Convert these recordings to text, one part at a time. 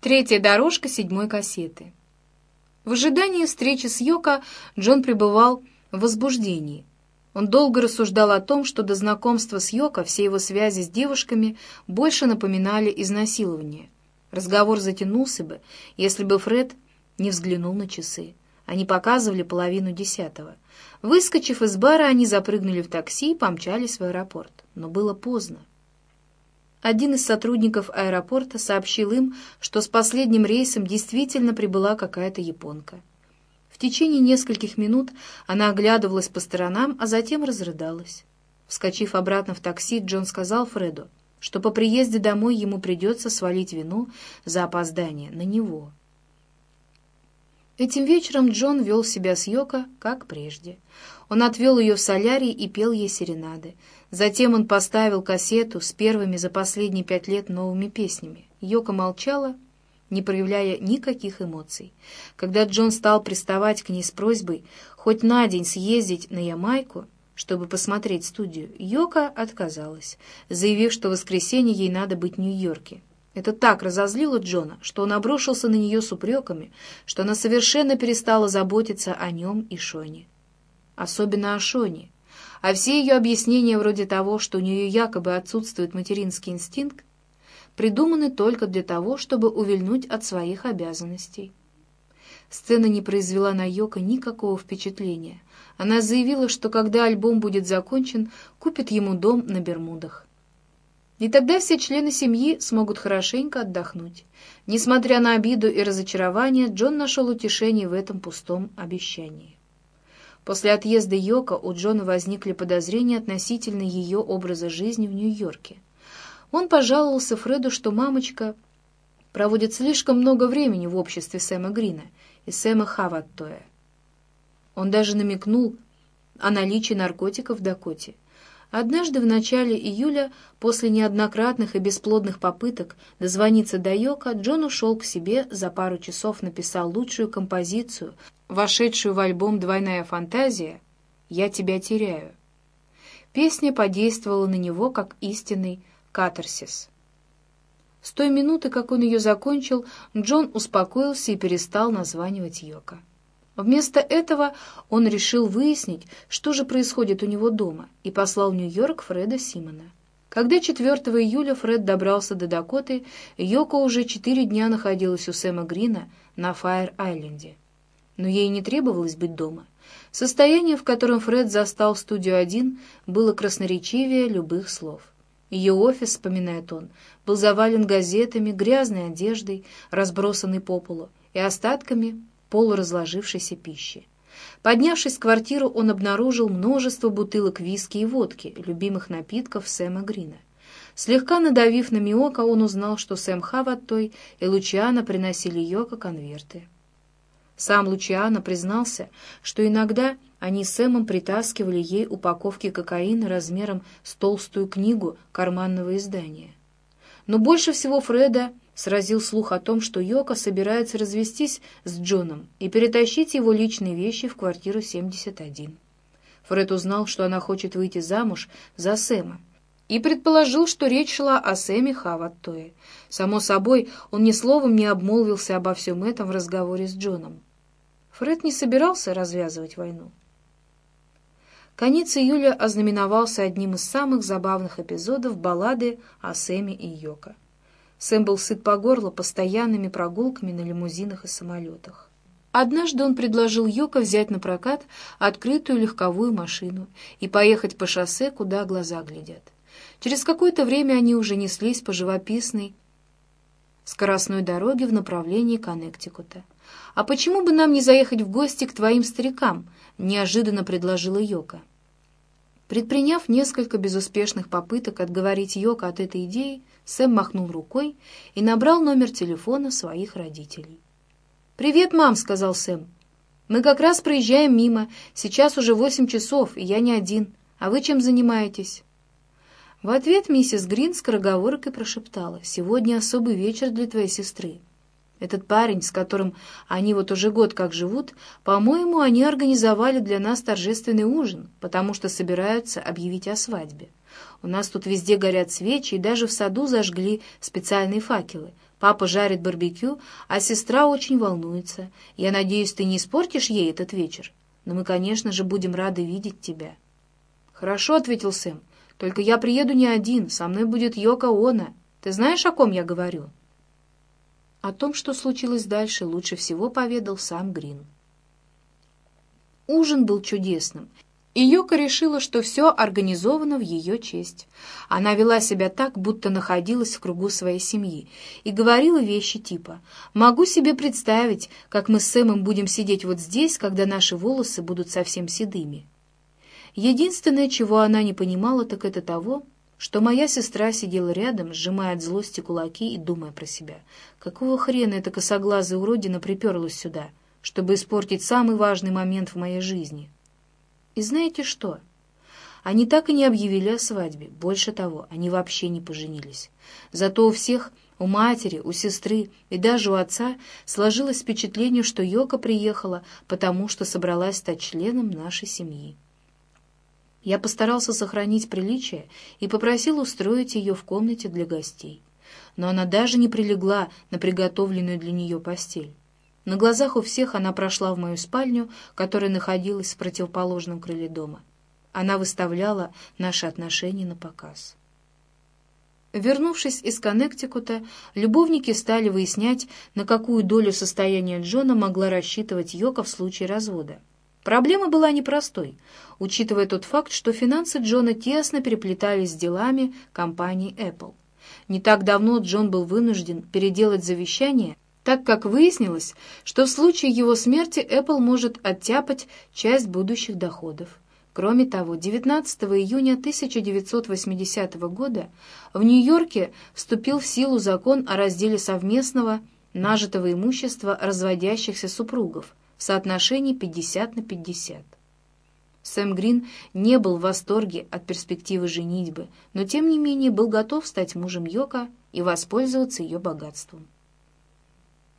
Третья дорожка седьмой кассеты. В ожидании встречи с Йоко Джон пребывал в возбуждении. Он долго рассуждал о том, что до знакомства с Йоко все его связи с девушками больше напоминали изнасилование. Разговор затянулся бы, если бы Фред не взглянул на часы. Они показывали половину десятого. Выскочив из бара, они запрыгнули в такси и помчались в аэропорт. Но было поздно. Один из сотрудников аэропорта сообщил им, что с последним рейсом действительно прибыла какая-то японка. В течение нескольких минут она оглядывалась по сторонам, а затем разрыдалась. Вскочив обратно в такси, Джон сказал Фреду, что по приезде домой ему придется свалить вину за опоздание на него. Этим вечером Джон вел себя с Йоко, как прежде. Он отвел ее в солярий и пел ей серенады. Затем он поставил кассету с первыми за последние пять лет новыми песнями. Йока молчала, не проявляя никаких эмоций. Когда Джон стал приставать к ней с просьбой хоть на день съездить на Ямайку, чтобы посмотреть студию, Йока отказалась, заявив, что в воскресенье ей надо быть в Нью-Йорке. Это так разозлило Джона, что он обрушился на нее с упреками, что она совершенно перестала заботиться о нем и Шоне. Особенно о Шоне. А все ее объяснения вроде того, что у нее якобы отсутствует материнский инстинкт, придуманы только для того, чтобы увильнуть от своих обязанностей. Сцена не произвела на Йока никакого впечатления. Она заявила, что когда альбом будет закончен, купит ему дом на Бермудах. И тогда все члены семьи смогут хорошенько отдохнуть. Несмотря на обиду и разочарование, Джон нашел утешение в этом пустом обещании. После отъезда Йока у Джона возникли подозрения относительно ее образа жизни в Нью-Йорке. Он пожаловался Фреду, что мамочка проводит слишком много времени в обществе Сэма Грина и Сэма Хаваттоя. Он даже намекнул о наличии наркотиков в Дакоте. Однажды в начале июля, после неоднократных и бесплодных попыток дозвониться до Йока, Джон ушел к себе, за пару часов написал лучшую композицию, вошедшую в альбом «Двойная фантазия» «Я тебя теряю». Песня подействовала на него как истинный катарсис. С той минуты, как он ее закончил, Джон успокоился и перестал названивать Йока. Вместо этого он решил выяснить, что же происходит у него дома, и послал в Нью-Йорк Фреда Симона. Когда 4 июля Фред добрался до Дакоты, Йоко уже четыре дня находилась у Сэма Грина на Фаер-Айленде. Но ей не требовалось быть дома. Состояние, в котором Фред застал студию один, было красноречивее любых слов. Ее офис, вспоминает он, был завален газетами, грязной одеждой, разбросанной по полу, и остатками полуразложившейся пищи. Поднявшись в квартиру, он обнаружил множество бутылок виски и водки, любимых напитков Сэма Грина. Слегка надавив на Миока, он узнал, что Сэм Хаваттой и Лучиана приносили Йоко конверты. Сам Лучиана признался, что иногда они с Сэмом притаскивали ей упаковки кокаина размером с толстую книгу карманного издания. Но больше всего Фреда сразил слух о том, что Йока собирается развестись с Джоном и перетащить его личные вещи в квартиру 71. Фред узнал, что она хочет выйти замуж за Сэма, и предположил, что речь шла о Сэме Хаваттое. Само собой, он ни словом не обмолвился обо всем этом в разговоре с Джоном. Фред не собирался развязывать войну. Конец июля ознаменовался одним из самых забавных эпизодов баллады о Сэме и Йоко. Сэм был сыт по горло постоянными прогулками на лимузинах и самолетах. Однажды он предложил Йоко взять на прокат открытую легковую машину и поехать по шоссе, куда глаза глядят. Через какое-то время они уже неслись по живописной скоростной дороге в направлении Коннектикута. «А почему бы нам не заехать в гости к твоим старикам?» — неожиданно предложила Йока. Предприняв несколько безуспешных попыток отговорить Йока от этой идеи, Сэм махнул рукой и набрал номер телефона своих родителей. «Привет, мам», — сказал Сэм. «Мы как раз проезжаем мимо. Сейчас уже восемь часов, и я не один. А вы чем занимаетесь?» В ответ миссис Грин скороговоркой прошептала. «Сегодня особый вечер для твоей сестры. Этот парень, с которым они вот уже год как живут, по-моему, они организовали для нас торжественный ужин, потому что собираются объявить о свадьбе. У нас тут везде горят свечи, и даже в саду зажгли специальные факелы. Папа жарит барбекю, а сестра очень волнуется. Я надеюсь, ты не испортишь ей этот вечер. Но мы, конечно же, будем рады видеть тебя». «Хорошо», — ответил Сэм. «Только я приеду не один, со мной будет Йока Она. Ты знаешь, о ком я говорю?» О том, что случилось дальше, лучше всего поведал сам Грин. Ужин был чудесным, и Йока решила, что все организовано в ее честь. Она вела себя так, будто находилась в кругу своей семьи, и говорила вещи типа «Могу себе представить, как мы с Сэмом будем сидеть вот здесь, когда наши волосы будут совсем седыми». Единственное, чего она не понимала, так это того, что моя сестра сидела рядом, сжимая от злости кулаки и думая про себя. Какого хрена эта косоглазая уродина приперлась сюда, чтобы испортить самый важный момент в моей жизни?» И знаете что? Они так и не объявили о свадьбе. Больше того, они вообще не поженились. Зато у всех, у матери, у сестры и даже у отца сложилось впечатление, что Йока приехала, потому что собралась стать членом нашей семьи. Я постарался сохранить приличие и попросил устроить ее в комнате для гостей. Но она даже не прилегла на приготовленную для нее постель. На глазах у всех она прошла в мою спальню, которая находилась в противоположном крыле дома. Она выставляла наши отношения на показ. Вернувшись из Коннектикута, любовники стали выяснять, на какую долю состояния Джона могла рассчитывать Йока в случае развода. Проблема была непростой, учитывая тот факт, что финансы Джона тесно переплетались с делами компании Apple. Не так давно Джон был вынужден переделать завещание, так как выяснилось, что в случае его смерти Apple может оттяпать часть будущих доходов. Кроме того, 19 июня 1980 года в Нью-Йорке вступил в силу закон о разделе совместного нажитого имущества разводящихся супругов в соотношении 50 на 50. Сэм Грин не был в восторге от перспективы женитьбы, но тем не менее был готов стать мужем Йока и воспользоваться ее богатством.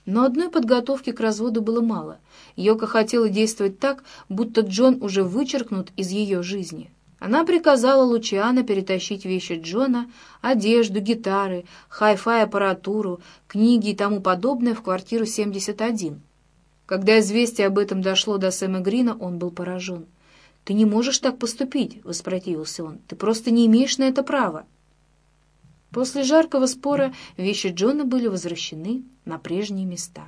Но одной подготовки к разводу было мало. Йока хотела действовать так, будто Джон уже вычеркнут из ее жизни. Она приказала Лучиано перетащить вещи Джона, одежду, гитары, хай-фай аппаратуру, книги и тому подобное в квартиру 71. Когда известие об этом дошло до Сэма Грина, он был поражен. «Ты не можешь так поступить», — воспротивился он. «Ты просто не имеешь на это права». После жаркого спора вещи Джона были возвращены на прежние места.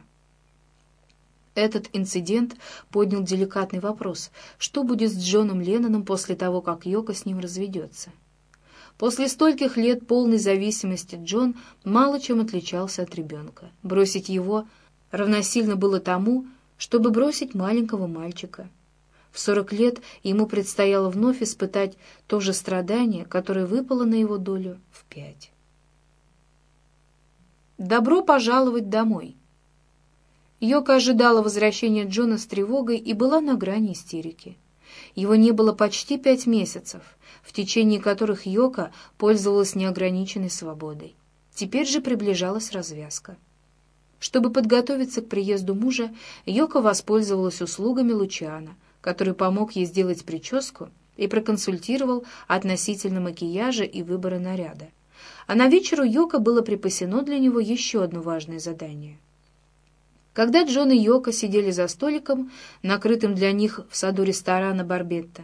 Этот инцидент поднял деликатный вопрос, что будет с Джоном Ленноном после того, как Йока с ним разведется. После стольких лет полной зависимости Джон мало чем отличался от ребенка. Бросить его равносильно было тому, чтобы бросить маленького мальчика. В сорок лет ему предстояло вновь испытать то же страдание, которое выпало на его долю в пять. «Добро пожаловать домой!» Йока ожидала возвращения Джона с тревогой и была на грани истерики. Его не было почти пять месяцев, в течение которых Йока пользовалась неограниченной свободой. Теперь же приближалась развязка. Чтобы подготовиться к приезду мужа, Йока воспользовалась услугами Лучана, который помог ей сделать прическу и проконсультировал относительно макияжа и выбора наряда а на вечер у Йока было припасено для него еще одно важное задание. Когда Джон и Йока сидели за столиком, накрытым для них в саду ресторана «Барбетта»,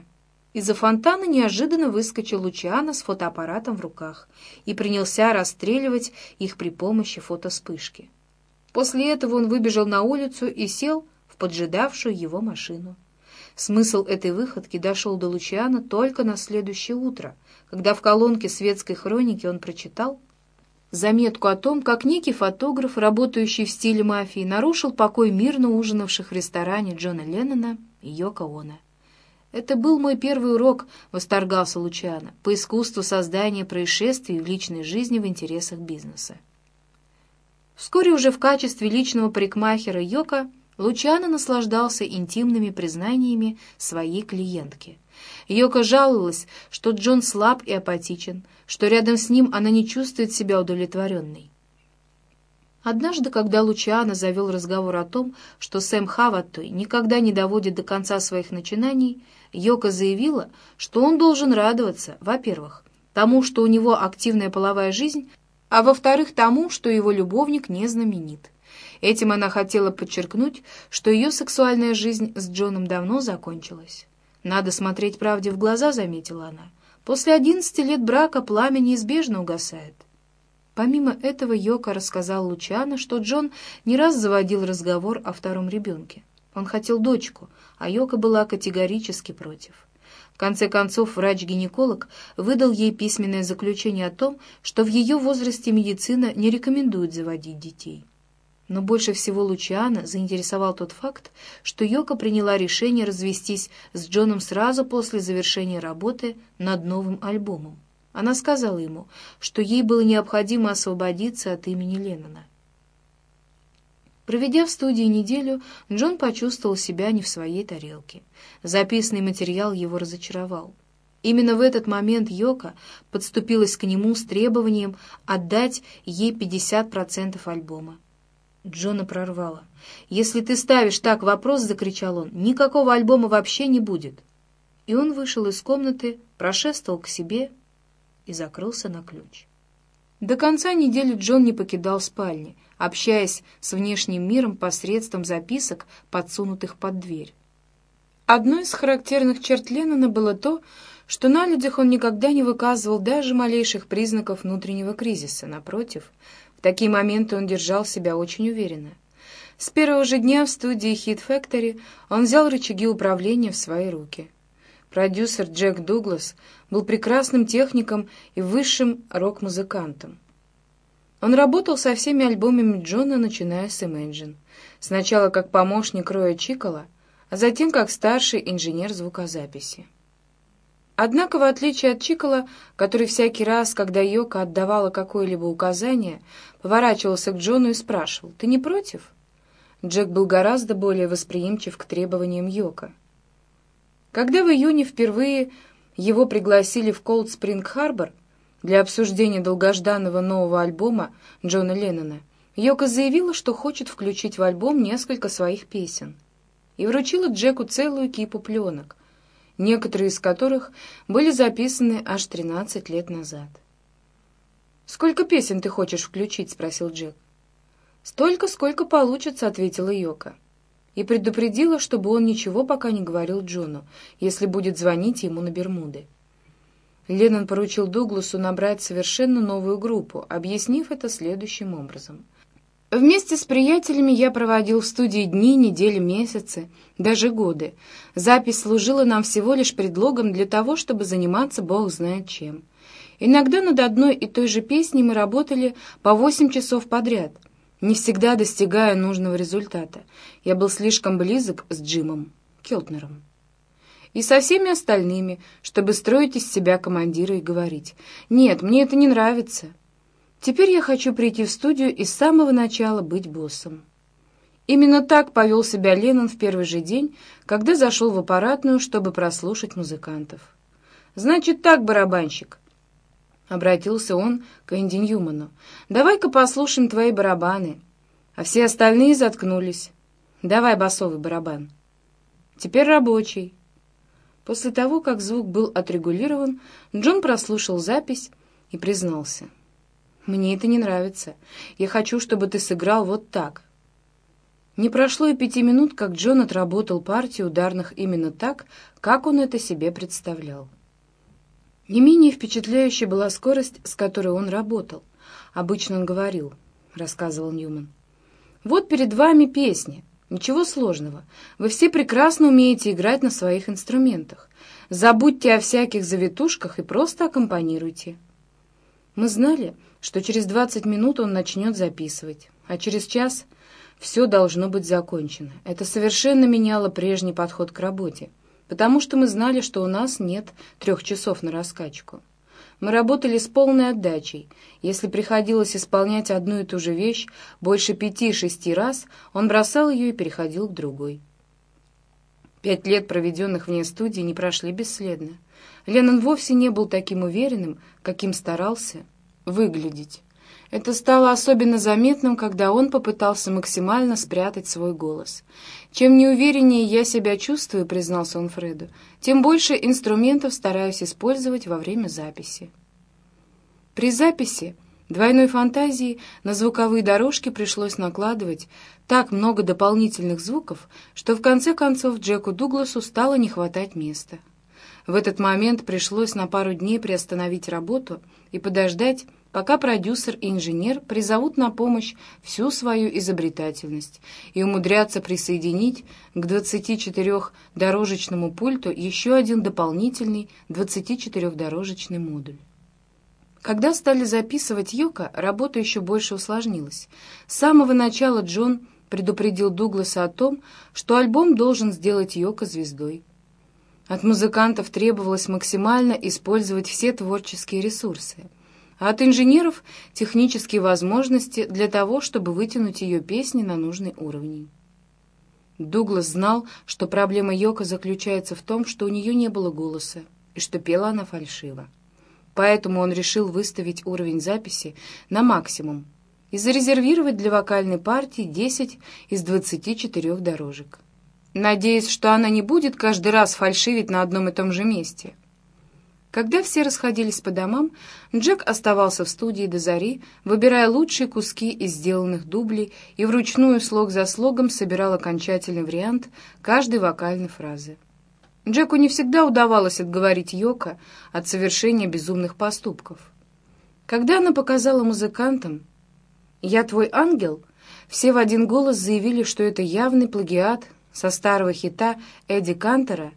из-за фонтана неожиданно выскочил Лучиано с фотоаппаратом в руках и принялся расстреливать их при помощи фотоспышки. После этого он выбежал на улицу и сел в поджидавшую его машину. Смысл этой выходки дошел до Лучиана только на следующее утро, когда в колонке светской хроники он прочитал заметку о том, как некий фотограф, работающий в стиле мафии, нарушил покой мирно ужинавших в ресторане Джона Леннона и Йоко Оно. «Это был мой первый урок», — восторгался Лучиано, «по искусству создания происшествий в личной жизни в интересах бизнеса». Вскоре уже в качестве личного парикмахера Йока Лучано наслаждался интимными признаниями своей клиентки. Йока жаловалась, что Джон слаб и апатичен, что рядом с ним она не чувствует себя удовлетворенной. Однажды, когда Лучиано завел разговор о том, что Сэм Хаваттой никогда не доводит до конца своих начинаний, Йока заявила, что он должен радоваться, во-первых, Тому, что у него активная половая жизнь, а во-вторых, тому, что его любовник не знаменит. Этим она хотела подчеркнуть, что ее сексуальная жизнь с Джоном давно закончилась. «Надо смотреть правде в глаза», — заметила она. «После одиннадцати лет брака пламя неизбежно угасает». Помимо этого Йока рассказал Лучано, что Джон не раз заводил разговор о втором ребенке. Он хотел дочку, а Йока была категорически против. Конце концов, врач-гинеколог выдал ей письменное заключение о том, что в ее возрасте медицина не рекомендует заводить детей. Но больше всего Лучиана заинтересовал тот факт, что Йока приняла решение развестись с Джоном сразу после завершения работы над новым альбомом. Она сказала ему, что ей было необходимо освободиться от имени Леннона. Проведя в студии неделю, Джон почувствовал себя не в своей тарелке. Записанный материал его разочаровал. Именно в этот момент Йока подступилась к нему с требованием отдать ей 50% альбома. Джона прорвало. «Если ты ставишь так вопрос, — закричал он, — никакого альбома вообще не будет». И он вышел из комнаты, прошествовал к себе и закрылся на ключ. До конца недели Джон не покидал спальни, общаясь с внешним миром посредством записок, подсунутых под дверь. Одной из характерных черт Леннона было то, что на людях он никогда не выказывал даже малейших признаков внутреннего кризиса. Напротив, в такие моменты он держал себя очень уверенно. С первого же дня в студии Hit Factory он взял рычаги управления в свои руки. Продюсер Джек Дуглас был прекрасным техником и высшим рок-музыкантом. Он работал со всеми альбомами Джона, начиная с Imagine. Сначала как помощник Роя Чикола, а затем как старший инженер звукозаписи. Однако, в отличие от Чикола, который всякий раз, когда Йока отдавала какое-либо указание, поворачивался к Джону и спрашивал, «Ты не против?» Джек был гораздо более восприимчив к требованиям Йока. Когда в июне впервые его пригласили в Колд Спринг Харбор для обсуждения долгожданного нового альбома Джона Леннона, Йока заявила, что хочет включить в альбом несколько своих песен и вручила Джеку целую кипу пленок, некоторые из которых были записаны аж 13 лет назад. «Сколько песен ты хочешь включить?» — спросил Джек. «Столько, сколько получится», — ответила Йока. И предупредила, чтобы он ничего пока не говорил Джону, если будет звонить ему на Бермуды. Леннон поручил Дугласу набрать совершенно новую группу, объяснив это следующим образом — Вместе с приятелями я проводил в студии дни, недели, месяцы, даже годы. Запись служила нам всего лишь предлогом для того, чтобы заниматься бог знает чем. Иногда над одной и той же песней мы работали по восемь часов подряд, не всегда достигая нужного результата. Я был слишком близок с Джимом Келтнером и со всеми остальными, чтобы строить из себя командира и говорить «Нет, мне это не нравится». Теперь я хочу прийти в студию и с самого начала быть боссом. Именно так повел себя Леннон в первый же день, когда зашел в аппаратную, чтобы прослушать музыкантов. «Значит так, барабанщик», — обратился он к Энди Ньюману, — «давай-ка послушаем твои барабаны». А все остальные заткнулись. «Давай басовый барабан». «Теперь рабочий». После того, как звук был отрегулирован, Джон прослушал запись и признался — мне это не нравится. Я хочу, чтобы ты сыграл вот так». Не прошло и пяти минут, как Джон отработал партию ударных именно так, как он это себе представлял. Не менее впечатляющей была скорость, с которой он работал. Обычно он говорил, — рассказывал Ньюман. «Вот перед вами песни. Ничего сложного. Вы все прекрасно умеете играть на своих инструментах. Забудьте о всяких завитушках и просто аккомпанируйте». Мы знали, что через 20 минут он начнет записывать, а через час все должно быть закончено. Это совершенно меняло прежний подход к работе, потому что мы знали, что у нас нет трех часов на раскачку. Мы работали с полной отдачей. Если приходилось исполнять одну и ту же вещь больше пяти-шести раз, он бросал ее и переходил к другой. Пять лет, проведенных вне студии, не прошли бесследно. Леннон вовсе не был таким уверенным, каким старался выглядеть. Это стало особенно заметным, когда он попытался максимально спрятать свой голос. «Чем неувереннее я себя чувствую», — признался он Фреду, «тем больше инструментов стараюсь использовать во время записи». При записи двойной фантазии на звуковые дорожки пришлось накладывать так много дополнительных звуков, что в конце концов Джеку Дугласу стало не хватать места. В этот момент пришлось на пару дней приостановить работу и подождать, пока продюсер и инженер призовут на помощь всю свою изобретательность и умудрятся присоединить к 24-дорожечному пульту еще один дополнительный 24-дорожечный модуль. Когда стали записывать Йока, работа еще больше усложнилась. С самого начала Джон предупредил Дугласа о том, что альбом должен сделать Йока звездой. От музыкантов требовалось максимально использовать все творческие ресурсы, а от инженеров — технические возможности для того, чтобы вытянуть ее песни на нужный уровень. Дуглас знал, что проблема Йока заключается в том, что у нее не было голоса, и что пела она фальшиво. Поэтому он решил выставить уровень записи на максимум и зарезервировать для вокальной партии 10 из 24 дорожек надеясь, что она не будет каждый раз фальшивить на одном и том же месте. Когда все расходились по домам, Джек оставался в студии до зари, выбирая лучшие куски из сделанных дублей и вручную слог за слогом собирал окончательный вариант каждой вокальной фразы. Джеку не всегда удавалось отговорить Йока от совершения безумных поступков. Когда она показала музыкантам «Я твой ангел», все в один голос заявили, что это явный плагиат со старого хита Эдди Кантера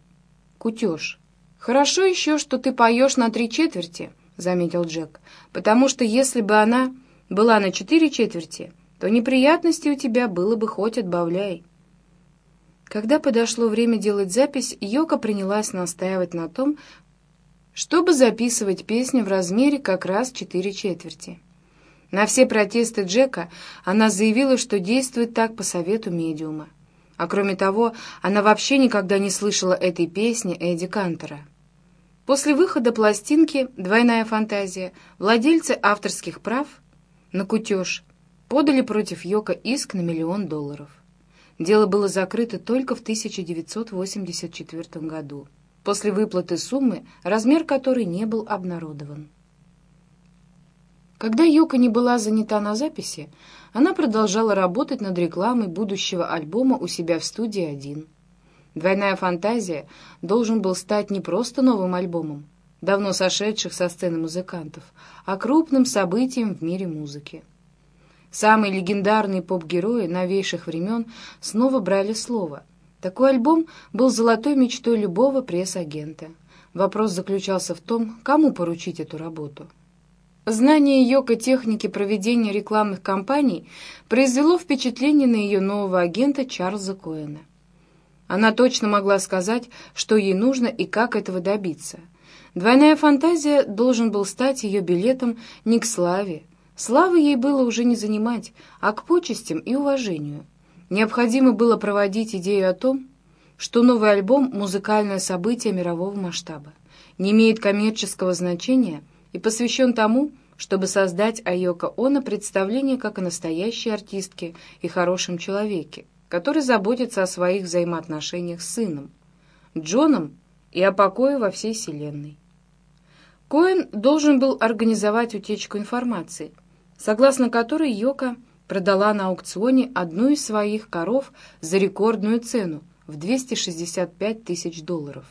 «Кутеж». «Хорошо еще, что ты поешь на три четверти», — заметил Джек, «потому что если бы она была на четыре четверти, то неприятностей у тебя было бы хоть отбавляй». Когда подошло время делать запись, Йока принялась настаивать на том, чтобы записывать песню в размере как раз четыре четверти. На все протесты Джека она заявила, что действует так по совету медиума. А кроме того, она вообще никогда не слышала этой песни Эдди Кантера. После выхода пластинки «Двойная фантазия» владельцы авторских прав на кутеж подали против Йока иск на миллион долларов. Дело было закрыто только в 1984 году, после выплаты суммы, размер которой не был обнародован. Когда Йока не была занята на записи, она продолжала работать над рекламой будущего альбома у себя в студии «Один». «Двойная фантазия» должен был стать не просто новым альбомом, давно сошедших со сцены музыкантов, а крупным событием в мире музыки. Самые легендарные поп-герои новейших времен снова брали слово. Такой альбом был золотой мечтой любого пресс-агента. Вопрос заключался в том, кому поручить эту работу — Знание Йока техники проведения рекламных кампаний произвело впечатление на ее нового агента Чарльза Коэна. Она точно могла сказать, что ей нужно и как этого добиться. «Двойная фантазия» должен был стать ее билетом не к славе. Славы ей было уже не занимать, а к почестям и уважению. Необходимо было проводить идею о том, что новый альбом — музыкальное событие мирового масштаба, не имеет коммерческого значения — и посвящен тому, чтобы создать о Йоко Оно представление как о настоящей артистке и хорошем человеке, который заботится о своих взаимоотношениях с сыном, Джоном и о покое во всей Вселенной. Коэн должен был организовать утечку информации, согласно которой Йока продала на аукционе одну из своих коров за рекордную цену в 265 тысяч долларов.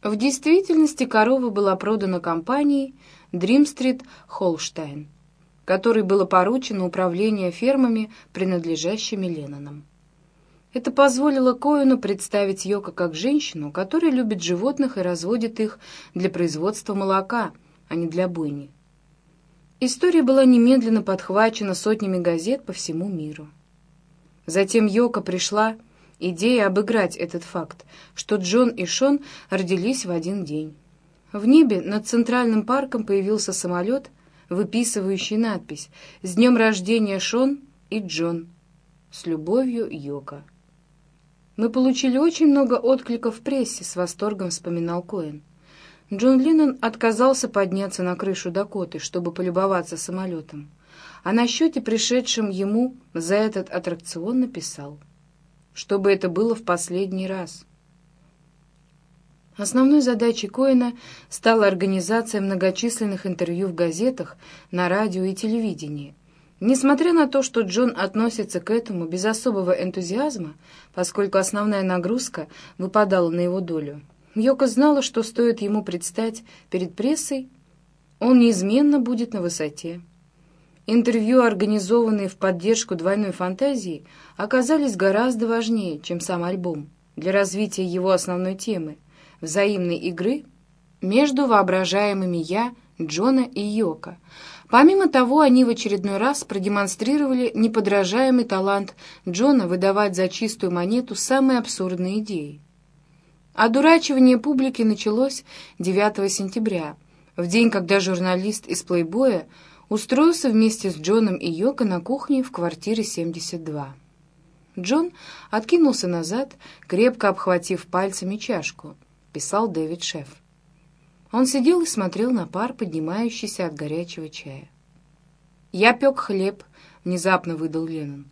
В действительности корова была продана компанией Дримстрит Холштайн, которой было поручено управление фермами, принадлежащими Леннонам. Это позволило Коэну представить Йока как женщину, которая любит животных и разводит их для производства молока, а не для бойни. История была немедленно подхвачена сотнями газет по всему миру. Затем Йока пришла идея обыграть этот факт, что Джон и Шон родились в один день. В небе над Центральным парком появился самолет, выписывающий надпись «С днем рождения, Шон и Джон! С любовью, Йока!» «Мы получили очень много откликов в прессе», — с восторгом вспоминал Коэн. Джон Леннон отказался подняться на крышу Дакоты, чтобы полюбоваться самолетом, а на счете, пришедшем ему за этот аттракцион, написал, чтобы это было в последний раз — Основной задачей Коэна стала организация многочисленных интервью в газетах, на радио и телевидении. Несмотря на то, что Джон относится к этому без особого энтузиазма, поскольку основная нагрузка выпадала на его долю, Йока знала, что стоит ему предстать перед прессой, он неизменно будет на высоте. Интервью, организованные в поддержку двойной фантазии, оказались гораздо важнее, чем сам альбом, для развития его основной темы — взаимной игры между воображаемыми «я» Джона и Йока. Помимо того, они в очередной раз продемонстрировали неподражаемый талант Джона выдавать за чистую монету самые абсурдные идеи. Одурачивание публики началось 9 сентября, в день, когда журналист из «Плейбоя» устроился вместе с Джоном и Йоко на кухне в квартире 72. Джон откинулся назад, крепко обхватив пальцами чашку — писал Дэвид Шеф. Он сидел и смотрел на пар, поднимающийся от горячего чая. «Я пек хлеб», — внезапно выдал Леннон.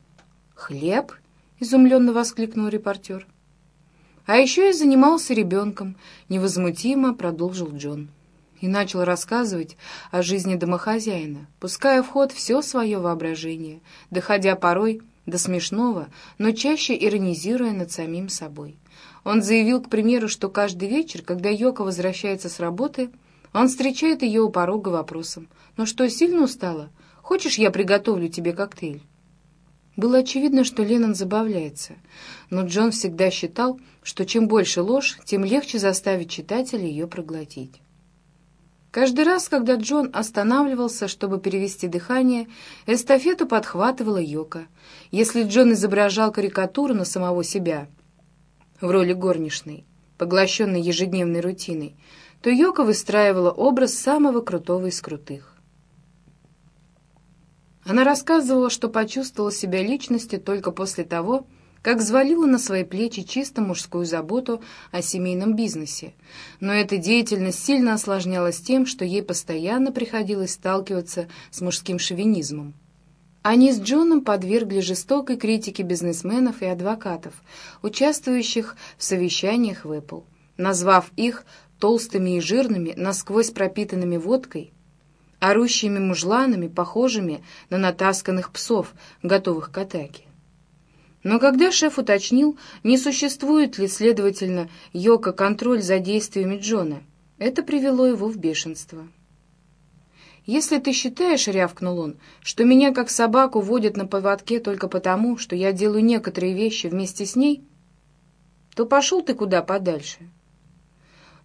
«Хлеб?» — изумленно воскликнул репортер. «А еще я занимался ребенком», — невозмутимо продолжил Джон. И начал рассказывать о жизни домохозяина, пуская в ход все свое воображение, доходя порой до смешного, но чаще иронизируя над самим собой. Он заявил, к примеру, что каждый вечер, когда Йока возвращается с работы, он встречает ее у порога вопросом «Ну что, сильно устала? Хочешь, я приготовлю тебе коктейль?» Было очевидно, что Леннон забавляется, но Джон всегда считал, что чем больше ложь, тем легче заставить читателя ее проглотить. Каждый раз, когда Джон останавливался, чтобы перевести дыхание, эстафету подхватывала Йока. Если Джон изображал карикатуру на самого себя — в роли горничной, поглощенной ежедневной рутиной, то Йока выстраивала образ самого крутого из крутых. Она рассказывала, что почувствовала себя личностью только после того, как взвалила на свои плечи чисто мужскую заботу о семейном бизнесе. Но эта деятельность сильно осложнялась тем, что ей постоянно приходилось сталкиваться с мужским шовинизмом. Они с Джоном подвергли жестокой критике бизнесменов и адвокатов, участвующих в совещаниях в Apple, назвав их толстыми и жирными, насквозь пропитанными водкой, орущими мужланами, похожими на натасканных псов, готовых к атаке. Но когда шеф уточнил, не существует ли, следовательно, йока-контроль за действиями Джона, это привело его в бешенство. «Если ты считаешь, — рявкнул он, — что меня как собаку водят на поводке только потому, что я делаю некоторые вещи вместе с ней, то пошел ты куда подальше».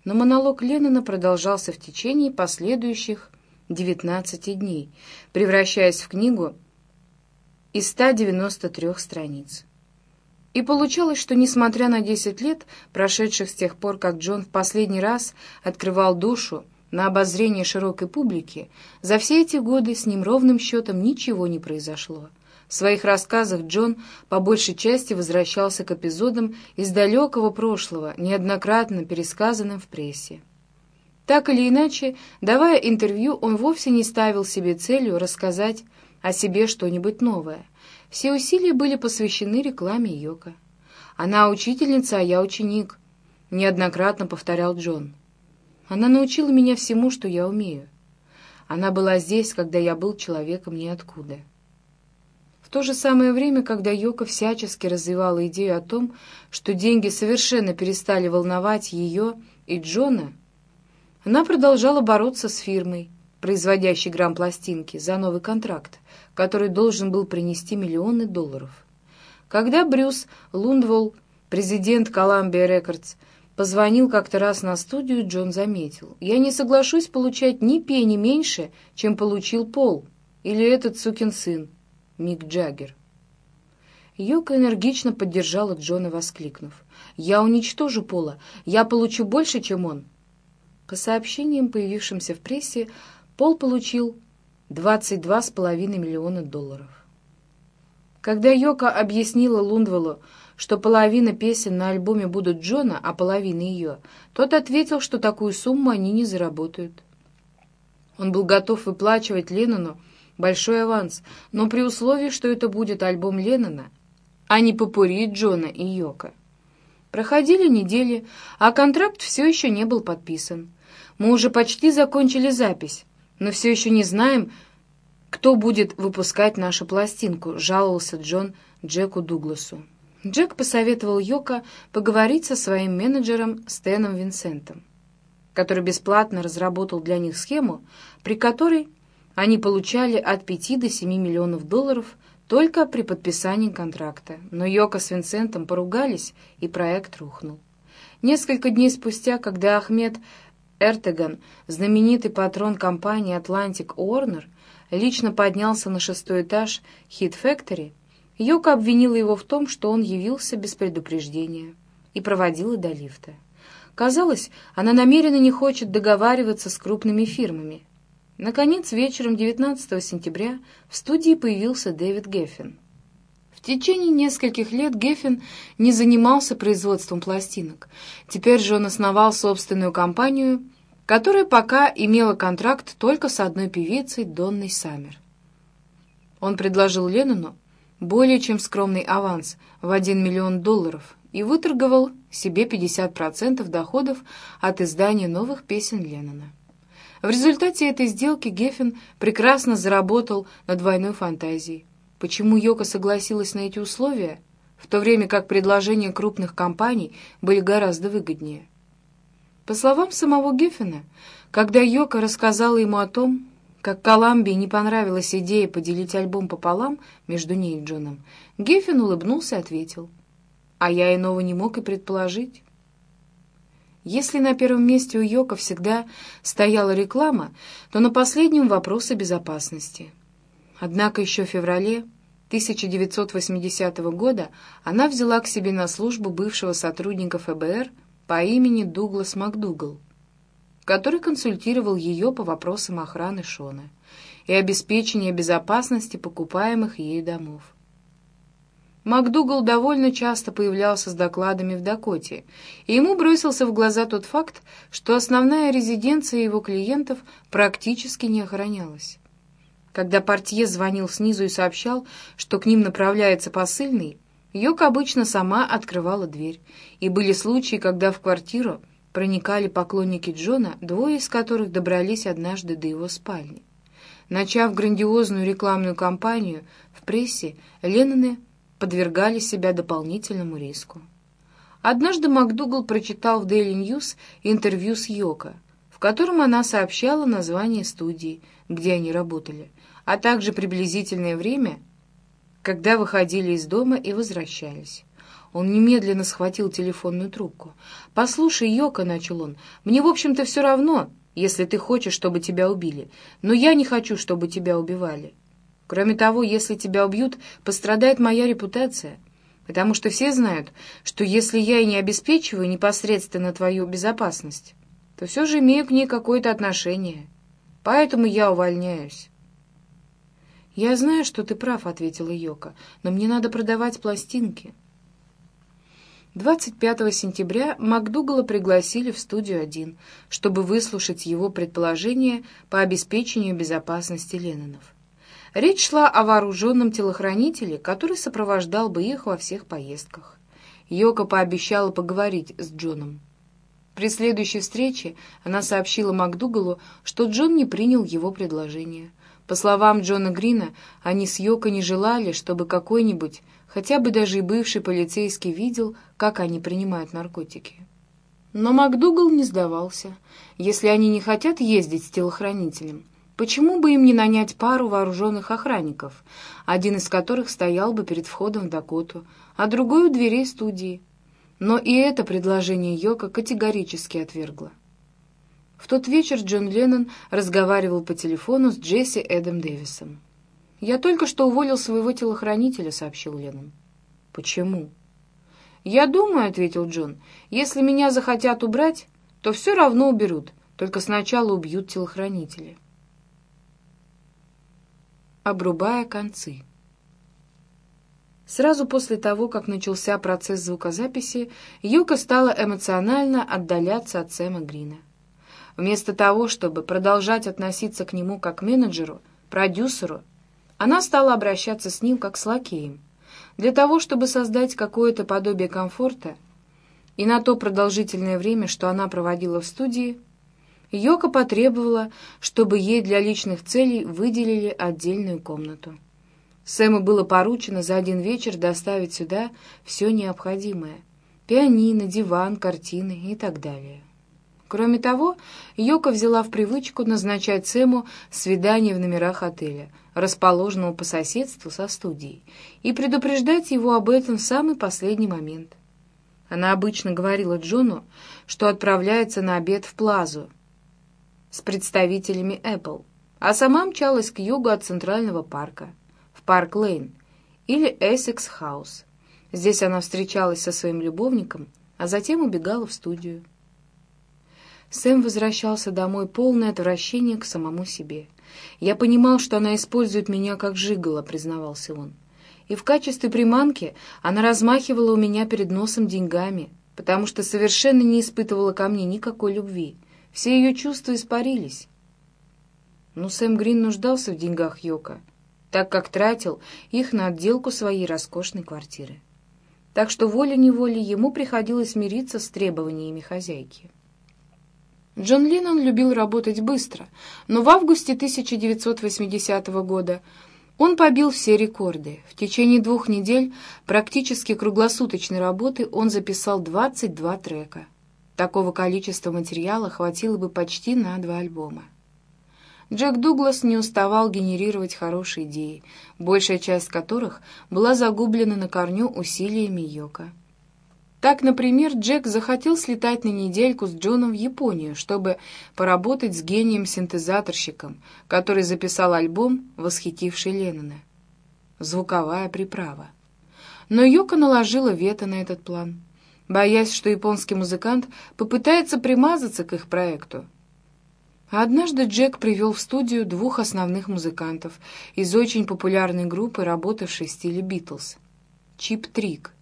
Но монолог Леннона продолжался в течение последующих девятнадцати дней, превращаясь в книгу из 193 страниц. И получалось, что, несмотря на десять лет, прошедших с тех пор, как Джон в последний раз открывал душу, на обозрение широкой публики, за все эти годы с ним ровным счетом ничего не произошло. В своих рассказах Джон по большей части возвращался к эпизодам из далекого прошлого, неоднократно пересказанным в прессе. Так или иначе, давая интервью, он вовсе не ставил себе целью рассказать о себе что-нибудь новое. Все усилия были посвящены рекламе Йока. «Она учительница, а я ученик», — неоднократно повторял Джон. Она научила меня всему, что я умею. Она была здесь, когда я был человеком ниоткуда. В то же самое время, когда Йока всячески развивала идею о том, что деньги совершенно перестали волновать ее и Джона, она продолжала бороться с фирмой, производящей грамм-пластинки, за новый контракт, который должен был принести миллионы долларов. Когда Брюс Лундволл, президент Columbia Records, Позвонил как-то раз на студию, Джон заметил. «Я не соглашусь получать ни пени меньше, чем получил Пол или этот сукин сын, Мик Джаггер». Йока энергично поддержала Джона, воскликнув. «Я уничтожу Пола. Я получу больше, чем он». По сообщениям, появившимся в прессе, Пол получил 22,5 миллиона долларов. Когда Йока объяснила Лундвеллу, что половина песен на альбоме будут Джона, а половина ее, тот ответил, что такую сумму они не заработают. Он был готов выплачивать Леннону большой аванс, но при условии, что это будет альбом Леннона, а не попури Джона и Йока. Проходили недели, а контракт все еще не был подписан. Мы уже почти закончили запись, но все еще не знаем, кто будет выпускать нашу пластинку», — жаловался Джон Джеку Дугласу. Джек посоветовал Йока поговорить со своим менеджером Стэном Винсентом, который бесплатно разработал для них схему, при которой они получали от 5 до 7 миллионов долларов только при подписании контракта. Но Йока с Винсентом поругались, и проект рухнул. Несколько дней спустя, когда Ахмед Эртеган, знаменитый патрон компании «Атлантик Уорнер», лично поднялся на шестой этаж «Хит Фэктори», Йока обвинила его в том, что он явился без предупреждения и проводила до лифта. Казалось, она намеренно не хочет договариваться с крупными фирмами. Наконец, вечером 19 сентября в студии появился Дэвид Геффин. В течение нескольких лет Геффин не занимался производством пластинок. Теперь же он основал собственную компанию которая пока имела контракт только с одной певицей Донной Саммер. Он предложил Леннону более чем скромный аванс в 1 миллион долларов и выторговал себе 50% доходов от издания новых песен Леннона. В результате этой сделки Геффин прекрасно заработал на двойной фантазии. Почему Йока согласилась на эти условия, в то время как предложения крупных компаний были гораздо выгоднее? По словам самого Геффена, когда Йока рассказала ему о том, как Коламбии не понравилась идея поделить альбом пополам между ней и Джоном, Геффен улыбнулся и ответил, «А я иного не мог и предположить». Если на первом месте у Йока всегда стояла реклама, то на последнем вопросы безопасности. Однако еще в феврале 1980 года она взяла к себе на службу бывшего сотрудника ФБР по имени Дуглас МакДугал, который консультировал ее по вопросам охраны Шона и обеспечения безопасности покупаемых ею домов. МакДугал довольно часто появлялся с докладами в Дакоте, и ему бросился в глаза тот факт, что основная резиденция его клиентов практически не охранялась. Когда портье звонил снизу и сообщал, что к ним направляется посыльный, Йока обычно сама открывала дверь, и были случаи, когда в квартиру проникали поклонники Джона, двое из которых добрались однажды до его спальни. Начав грандиозную рекламную кампанию в прессе, Ленноны подвергали себя дополнительному риску. Однажды МакДугал прочитал в Daily News интервью с Йоко, в котором она сообщала название студии, где они работали, а также приблизительное время — когда выходили из дома и возвращались. Он немедленно схватил телефонную трубку. «Послушай, Йока», — начал он, — «мне, в общем-то, все равно, если ты хочешь, чтобы тебя убили, но я не хочу, чтобы тебя убивали. Кроме того, если тебя убьют, пострадает моя репутация, потому что все знают, что если я и не обеспечиваю непосредственно твою безопасность, то все же имею к ней какое-то отношение, поэтому я увольняюсь». «Я знаю, что ты прав», — ответила Йока, — «но мне надо продавать пластинки». 25 сентября МакДугала пригласили в студию один, чтобы выслушать его предположения по обеспечению безопасности Леннонов. Речь шла о вооруженном телохранителе, который сопровождал бы их во всех поездках. Йока пообещала поговорить с Джоном. При следующей встрече она сообщила МакДугалу, что Джон не принял его предложение — по словам Джона Грина, они с Йоко не желали, чтобы какой-нибудь, хотя бы даже и бывший полицейский, видел, как они принимают наркотики. Но МакДугал не сдавался. Если они не хотят ездить с телохранителем, почему бы им не нанять пару вооруженных охранников, один из которых стоял бы перед входом в Дакоту, а другой у дверей студии? Но и это предложение Йока категорически отвергла. В тот вечер Джон Леннон разговаривал по телефону с Джесси Эдом Дэвисом. «Я только что уволил своего телохранителя», — сообщил Леннон. «Почему?» «Я думаю», — ответил Джон, — «если меня захотят убрать, то все равно уберут, только сначала убьют телохранителя». Обрубая концы. Сразу после того, как начался процесс звукозаписи, Юка стала эмоционально отдаляться от Сэма Грина. Вместо того, чтобы продолжать относиться к нему как менеджеру, продюсеру, она стала обращаться с ним как с лакеем. Для того, чтобы создать какое-то подобие комфорта, и на то продолжительное время, что она проводила в студии, Йока потребовала, чтобы ей для личных целей выделили отдельную комнату. Сэму было поручено за один вечер доставить сюда все необходимое — пианино, диван, картины и так далее. Кроме того, Йока взяла в привычку назначать Сэму свидание в номерах отеля, расположенного по соседству со студией, и предупреждать его об этом в самый последний момент. Она обычно говорила Джону, что отправляется на обед в Плазу с представителями Apple, а сама мчалась к югу от Центрального парка — Парк-Лейн или Эссекс-хаус. Здесь она встречалась со своим любовником, а затем убегала в студию. Сэм возвращался домой полный отвращения к самому себе. «Я понимал, что она использует меня как жиголо», — признавался он. «И в качестве приманки она размахивала у меня перед носом деньгами, потому что совершенно не испытывала ко мне никакой любви. Все ее чувства испарились». Но Сэм Грин нуждался в деньгах Йока — так как тратил их на отделку своей роскошной квартиры. Так что волей-неволей ему приходилось мириться с требованиями хозяйки. Джон Леннон любил работать быстро, но в августе 1980 года он побил все рекорды. В течение двух недель практически круглосуточной работы он записал 22 трека. Такого количества материала хватило бы почти на два альбома. Джек Дуглас не уставал генерировать хорошие идеи, большая часть которых была загублена на корню усилиями Йока. Так, например, Джек захотел слетать на недельку с Джоном в Японию, чтобы поработать с гением-синтезаторщиком, который записал альбом, восхитивший Леннона. Звуковая приправа. Но Йока наложила вето на этот план, боясь, что японский музыкант попытается примазаться к их проекту. А однажды Джек привел в студию двух основных музыкантов из очень популярной группы, работавшей в стиле «Битлз» — Чип Трик.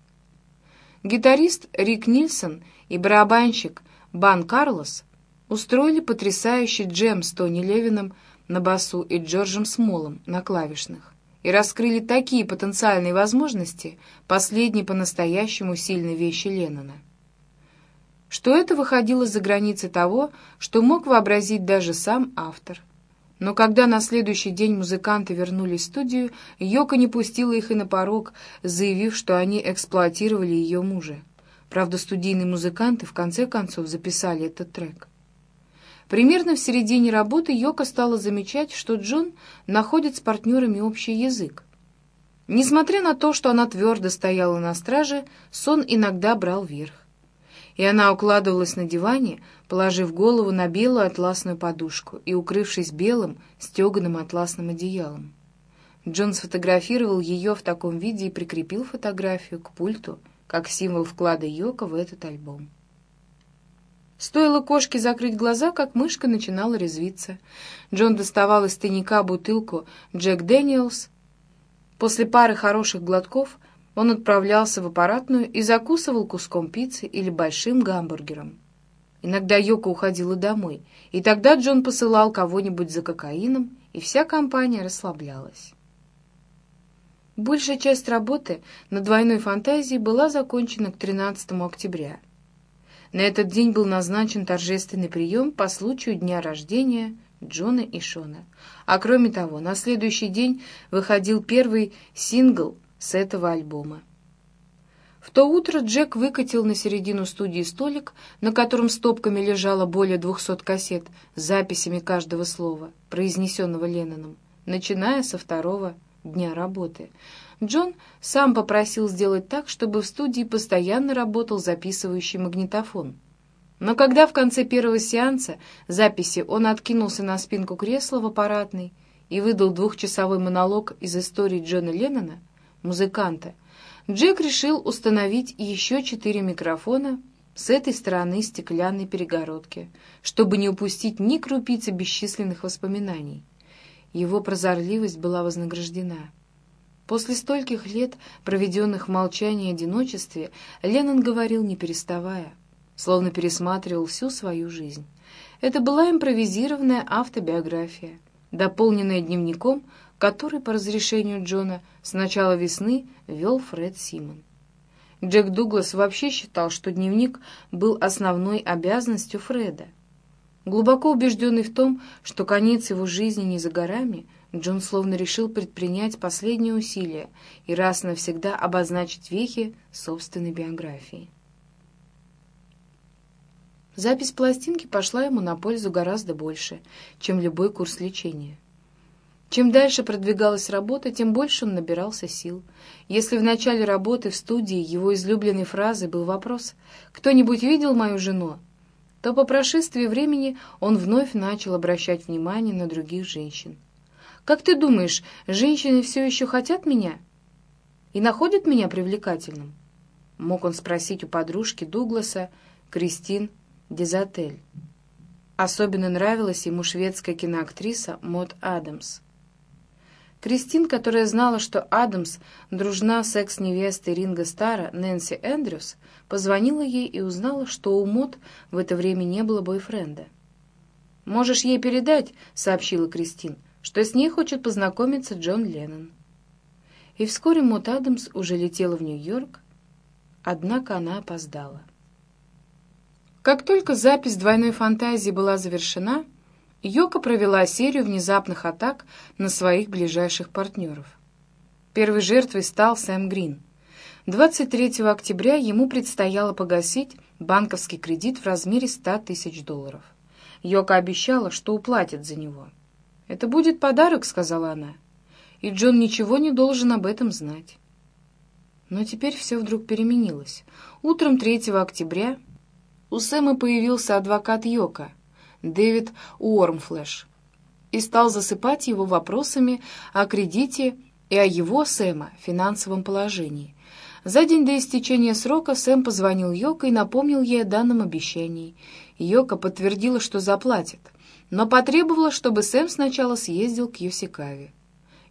Гитарист Рик Нильсон и барабанщик Бан Карлос устроили потрясающий джем с Тони Левином на басу и Джорджем Смолом на клавишных и раскрыли такие потенциальные возможности последней по-настоящему сильной вещи Леннона — что это выходило за границы того, что мог вообразить даже сам автор. Но когда на следующий день музыканты вернулись в студию, Йока не пустила их и на порог, заявив, что они эксплуатировали ее мужа. Правда, студийные музыканты в конце концов записали этот трек. Примерно в середине работы Йока стала замечать, что Джон находит с партнерами общий язык. Несмотря на то, что она твердо стояла на страже, сон иногда брал верх и она укладывалась на диване, положив голову на белую атласную подушку и укрывшись белым, стеганым атласным одеялом. Джон сфотографировал ее в таком виде и прикрепил фотографию к пульту, как символ вклада Йока в этот альбом. Стоило кошке закрыть глаза, как мышка начинала резвиться. Джон доставал из тайника бутылку «Джек Дэниелс». После пары хороших глотков — он отправлялся в аппаратную и закусывал куском пиццы или большим гамбургером. Иногда Йоко уходила домой, и тогда Джон посылал кого-нибудь за кокаином, и вся компания расслаблялась. Большая часть работы над двойной фантазией была закончена к 13 октября. На этот день был назначен торжественный прием по случаю дня рождения Джона и Шона. А кроме того, на следующий день выходил первый сингл с этого альбома. В то утро Джек выкатил на середину студии столик, на котором стопками лежало более двухсот кассет с записями каждого слова, произнесенного Ленноном, начиная со второго дня работы. Джон сам попросил сделать так, чтобы в студии постоянно работал записывающий магнитофон. Но когда в конце первого сеанса записи он откинулся на спинку кресла в аппаратной и выдал двухчасовой монолог из истории Джона Леннона, музыканта, Джек решил установить еще четыре микрофона с этой стороны стеклянной перегородки, чтобы не упустить ни крупицы бесчисленных воспоминаний. Его прозорливость была вознаграждена. После стольких лет, проведенных в молчании и одиночестве, Леннон говорил, не переставая, словно пересматривал всю свою жизнь. Это была импровизированная автобиография, дополненная дневником, который по разрешению Джона с начала весны вел Фред Симон. Джек Дуглас вообще считал, что дневник был основной обязанностью Фреда. Глубоко убежденный в том, что конец его жизни не за горами, Джон словно решил предпринять последние усилия и раз навсегда обозначить вехи собственной биографии. Запись пластинки пошла ему на пользу гораздо больше, чем любой курс лечения. Чем дальше продвигалась работа, тем больше он набирался сил. Если в начале работы в студии его излюбленной фразой был вопрос «Кто-нибудь видел мою жену?», то по прошествии времени он вновь начал обращать внимание на других женщин. «Как ты думаешь, женщины все еще хотят меня? И находят меня привлекательным?» Мог он спросить у подружки Дугласа, Кристин Дизотель. Особенно нравилась ему шведская киноактриса Мод Адамс. Кристин, которая знала, что Адамс дружна с экс-невестой Ринга Стара Нэнси Эндрюс, позвонила ей и узнала, что у Мод в это время не было бойфренда. «Можешь ей передать», — сообщила Кристин, — «что с ней хочет познакомиться Джон Леннон». И вскоре Мод Адамс уже летела в Нью-Йорк, однако она опоздала. Как только запись двойной фантазии была завершена, Йока провела серию внезапных атак на своих ближайших партнеров. Первой жертвой стал Сэм Грин. 23 октября ему предстояло погасить банковский кредит в размере 100 тысяч долларов. Йока обещала, что уплатит за него. «Это будет подарок», — сказала она, — «и Джон ничего не должен об этом знать». Но теперь все вдруг переменилось. Утром 3 октября у Сэма появился адвокат Йока — Дэвид Уормфлэш, и стал засыпать его вопросами о кредите и о его, Сэма, финансовом положении. За день до истечения срока Сэм позвонил Йоко и напомнил ей о данном обещании. Йока подтвердила, что заплатит, но потребовала, чтобы Сэм сначала съездил к Йосикаве.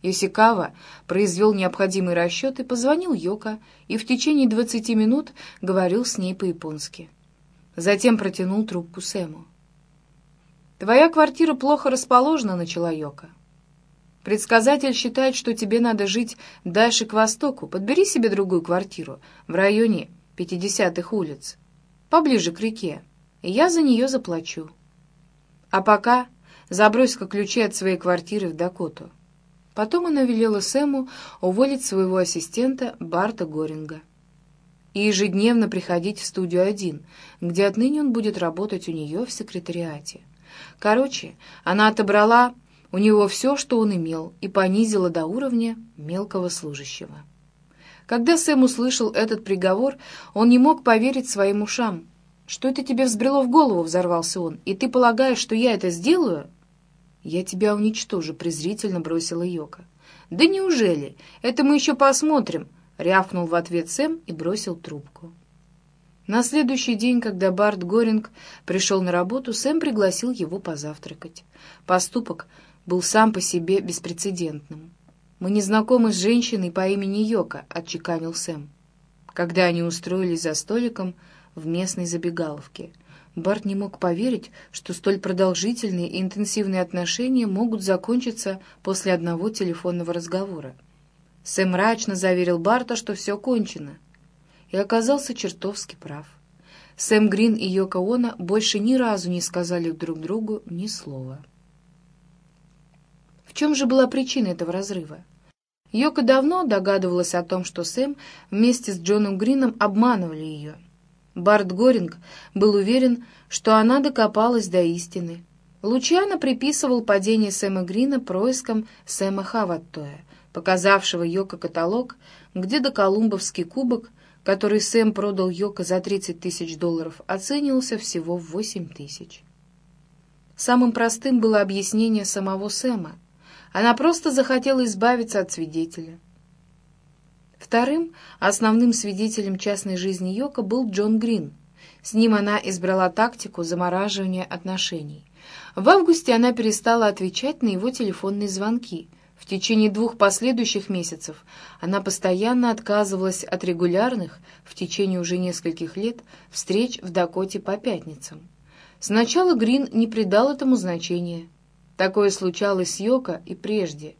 Йосикава произвел необходимый расчет и позвонил Йоко, и в течение двадцати минут говорил с ней по-японски. Затем протянул трубку Сэму. «Твоя квартира плохо расположена», — начала Йока. «Предсказатель считает, что тебе надо жить дальше к востоку. Подбери себе другую квартиру в районе 50-х улиц, поближе к реке, и я за нее заплачу. А пока забрось-ка ключи от своей квартиры в Дакоту». Потом она велела Сэму уволить своего ассистента Барта Горинга и ежедневно приходить в студию один, где отныне он будет работать у нее в секретариате. Короче, она отобрала у него все, что он имел, и понизила до уровня мелкого служащего. Когда Сэм услышал этот приговор, он не мог поверить своим ушам. «Что это тебе взбрело в голову?» — взорвался он. «И ты полагаешь, что я это сделаю?» «Я тебя уничтожу», — презрительно бросила Йока. «Да неужели? Это мы еще посмотрим», — рявкнул в ответ Сэм и бросил трубку. На следующий день, когда Барт Горинг пришел на работу, Сэм пригласил его позавтракать. Поступок был сам по себе беспрецедентным. «Мы не знакомы с женщиной по имени Йока», — отчеканил Сэм, когда они устроились за столиком в местной забегаловке. Барт не мог поверить, что столь продолжительные и интенсивные отношения могут закончиться после одного телефонного разговора. Сэм мрачно заверил Барта, что все кончено — и оказался чертовски прав. Сэм Грин и Йоко Оно больше ни разу не сказали друг другу ни слова. В чем же была причина этого разрыва? Йока давно догадывалась о том, что Сэм вместе с Джоном Грином обманывали ее. Барт Горинг был уверен, что она докопалась до истины. Лучано приписывал падение Сэма Грина проискам Сэма Хаваттоя, показавшего Йоко каталог, где доколумбовский кубок который Сэм продал Йоко за 30 тысяч долларов, оценивался всего в 8 тысяч. Самым простым было объяснение самого Сэма. Она просто захотела избавиться от свидетеля. Вторым, основным свидетелем частной жизни Йока был Джон Грин. С ним она избрала тактику замораживания отношений. В августе она перестала отвечать на его телефонные звонки – в течение двух последующих месяцев она постоянно отказывалась от регулярных, в течение уже нескольких лет, встреч в Дакоте по пятницам. Сначала Грин не придал этому значения. Такое случалось с Йоко и прежде.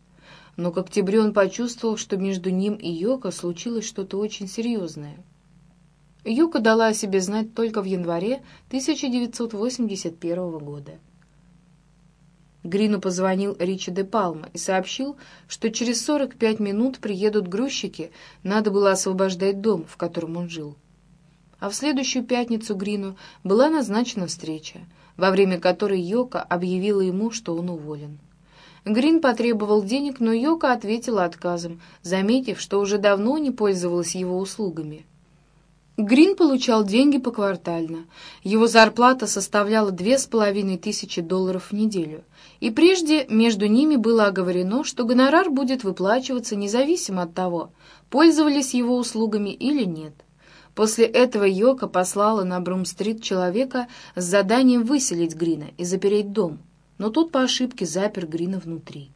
Но к октябрю он почувствовал, что между ним и Йоко случилось что-то очень серьезное. Юка дала о себе знать только в январе 1981 года. Грину позвонил Ричи де Палма и сообщил, что через 45 минут приедут грузчики, надо было освобождать дом, в котором он жил. А в следующую пятницу Грину была назначена встреча, во время которой Йока объявила ему, что он уволен. Грин потребовал денег, но Йока ответила отказом, заметив, что уже давно не пользовалась его услугами. Грин получал деньги поквартально. Его зарплата составляла две с половиной тысячи долларов в неделю. И прежде между ними было оговорено, что гонорар будет выплачиваться независимо от того, пользовались его услугами или нет. После этого Йока послала на Брум-стрит человека с заданием выселить Грина и запереть дом, но тот по ошибке запер Грина внутри.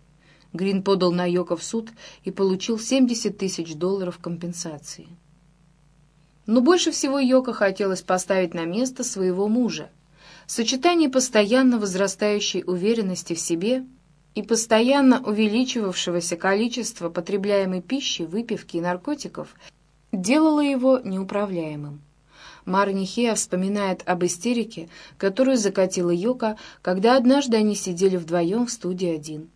Грин подал на Йока в суд и получил 70 тысяч долларов компенсации. Но больше всего Йока хотелось поставить на место своего мужа. Сочетание постоянно возрастающей уверенности в себе и постоянно увеличивавшегося количества потребляемой пищи, выпивки и наркотиков делало его неуправляемым. Марни Хея вспоминает об истерике, которую закатила Йока, когда однажды они сидели вдвоем в студии один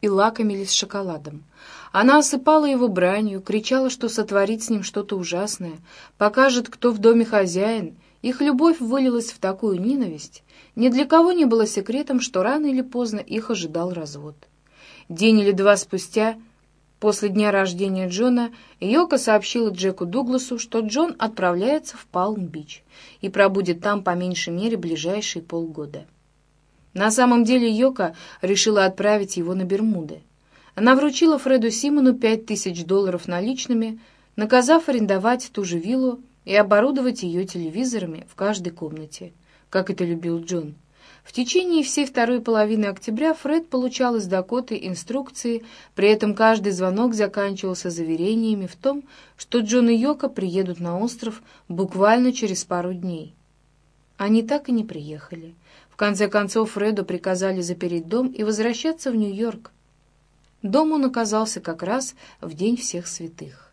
и лакомились шоколадом. Она осыпала его бранью, кричала, что сотворит с ним что-то ужасное, покажет, кто в доме хозяин. Их любовь вылилась в такую ненависть. Ни для кого не было секретом, что рано или поздно их ожидал развод. День или два спустя, после дня рождения Джона, Йока сообщила Джеку Дугласу, что Джон отправляется в Палм-Бич и пробудет там по меньшей мере ближайшие полгода. На самом деле Йока решила отправить его на Бермуды. Она вручила Фреду Симону пять тысяч долларов наличными, наказав арендовать ту же виллу и оборудовать ее телевизорами в каждой комнате, как это любил Джон. В течение всей второй половины октября Фред получал из Дакоты инструкции, при этом каждый звонок заканчивался заверениями в том, что Джон и Йока приедут на остров буквально через пару дней. Они так и не приехали. В конце концов Фреду приказали запереть дом и возвращаться в Нью-Йорк. Дом он оказался как раз в День всех святых.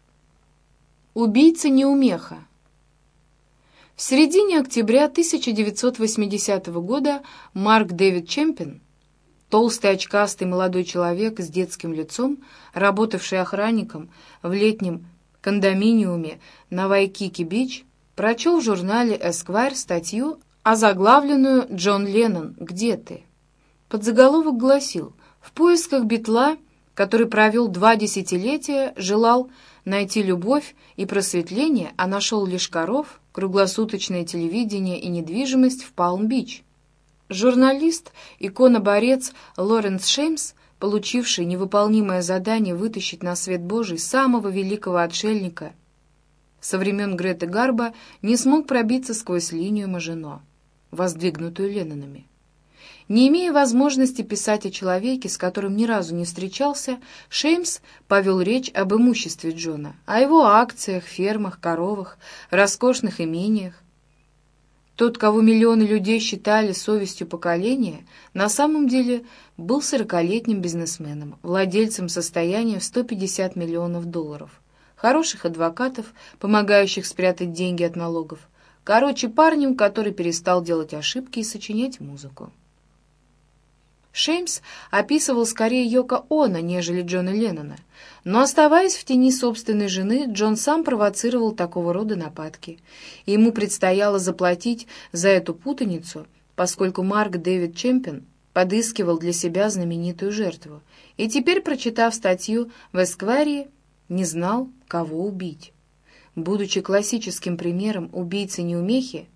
Убийца неумеха. В середине октября 1980 года Марк Дэвид Чемпин, толстый очкастый молодой человек с детским лицом, работавший охранником в летнем кондоминиуме на Вайкики-Бич, прочел в журнале «Эсквайр» статью, озаглавленную «Джон Леннон, где ты?». Подзаголовок гласил «В поисках битла который провел два десятилетия, желал найти любовь и просветление, а нашел лишь коров, круглосуточное телевидение и недвижимость в Палм-Бич. Журналист, иконоборец Лоренс Шеймс, получивший невыполнимое задание вытащить на свет Божий самого великого отшельника со времен Греты Гарба, не смог пробиться сквозь линию Мажино, воздвигнутую Леннонами. Не имея возможности писать о человеке, с которым ни разу не встречался, Шеймс повел речь об имуществе Джона, о его акциях, фермах, коровах, роскошных имениях. Тот, кого миллионы людей считали совестью поколения, на самом деле был сорокалетним бизнесменом, владельцем состояния в 150 миллионов долларов, хороших адвокатов, помогающих спрятать деньги от налогов, короче, парнем, который перестал делать ошибки и сочинять музыку. Шеймс описывал скорее Йока Она, нежели Джона Леннона. Но, оставаясь в тени собственной жены, Джон сам провоцировал такого рода нападки. Ему предстояло заплатить за эту путаницу, поскольку Марк Дэвид Чемпион подыскивал для себя знаменитую жертву. И теперь, прочитав статью в Эскварии, не знал, кого убить. Будучи классическим примером убийцы-неумехи,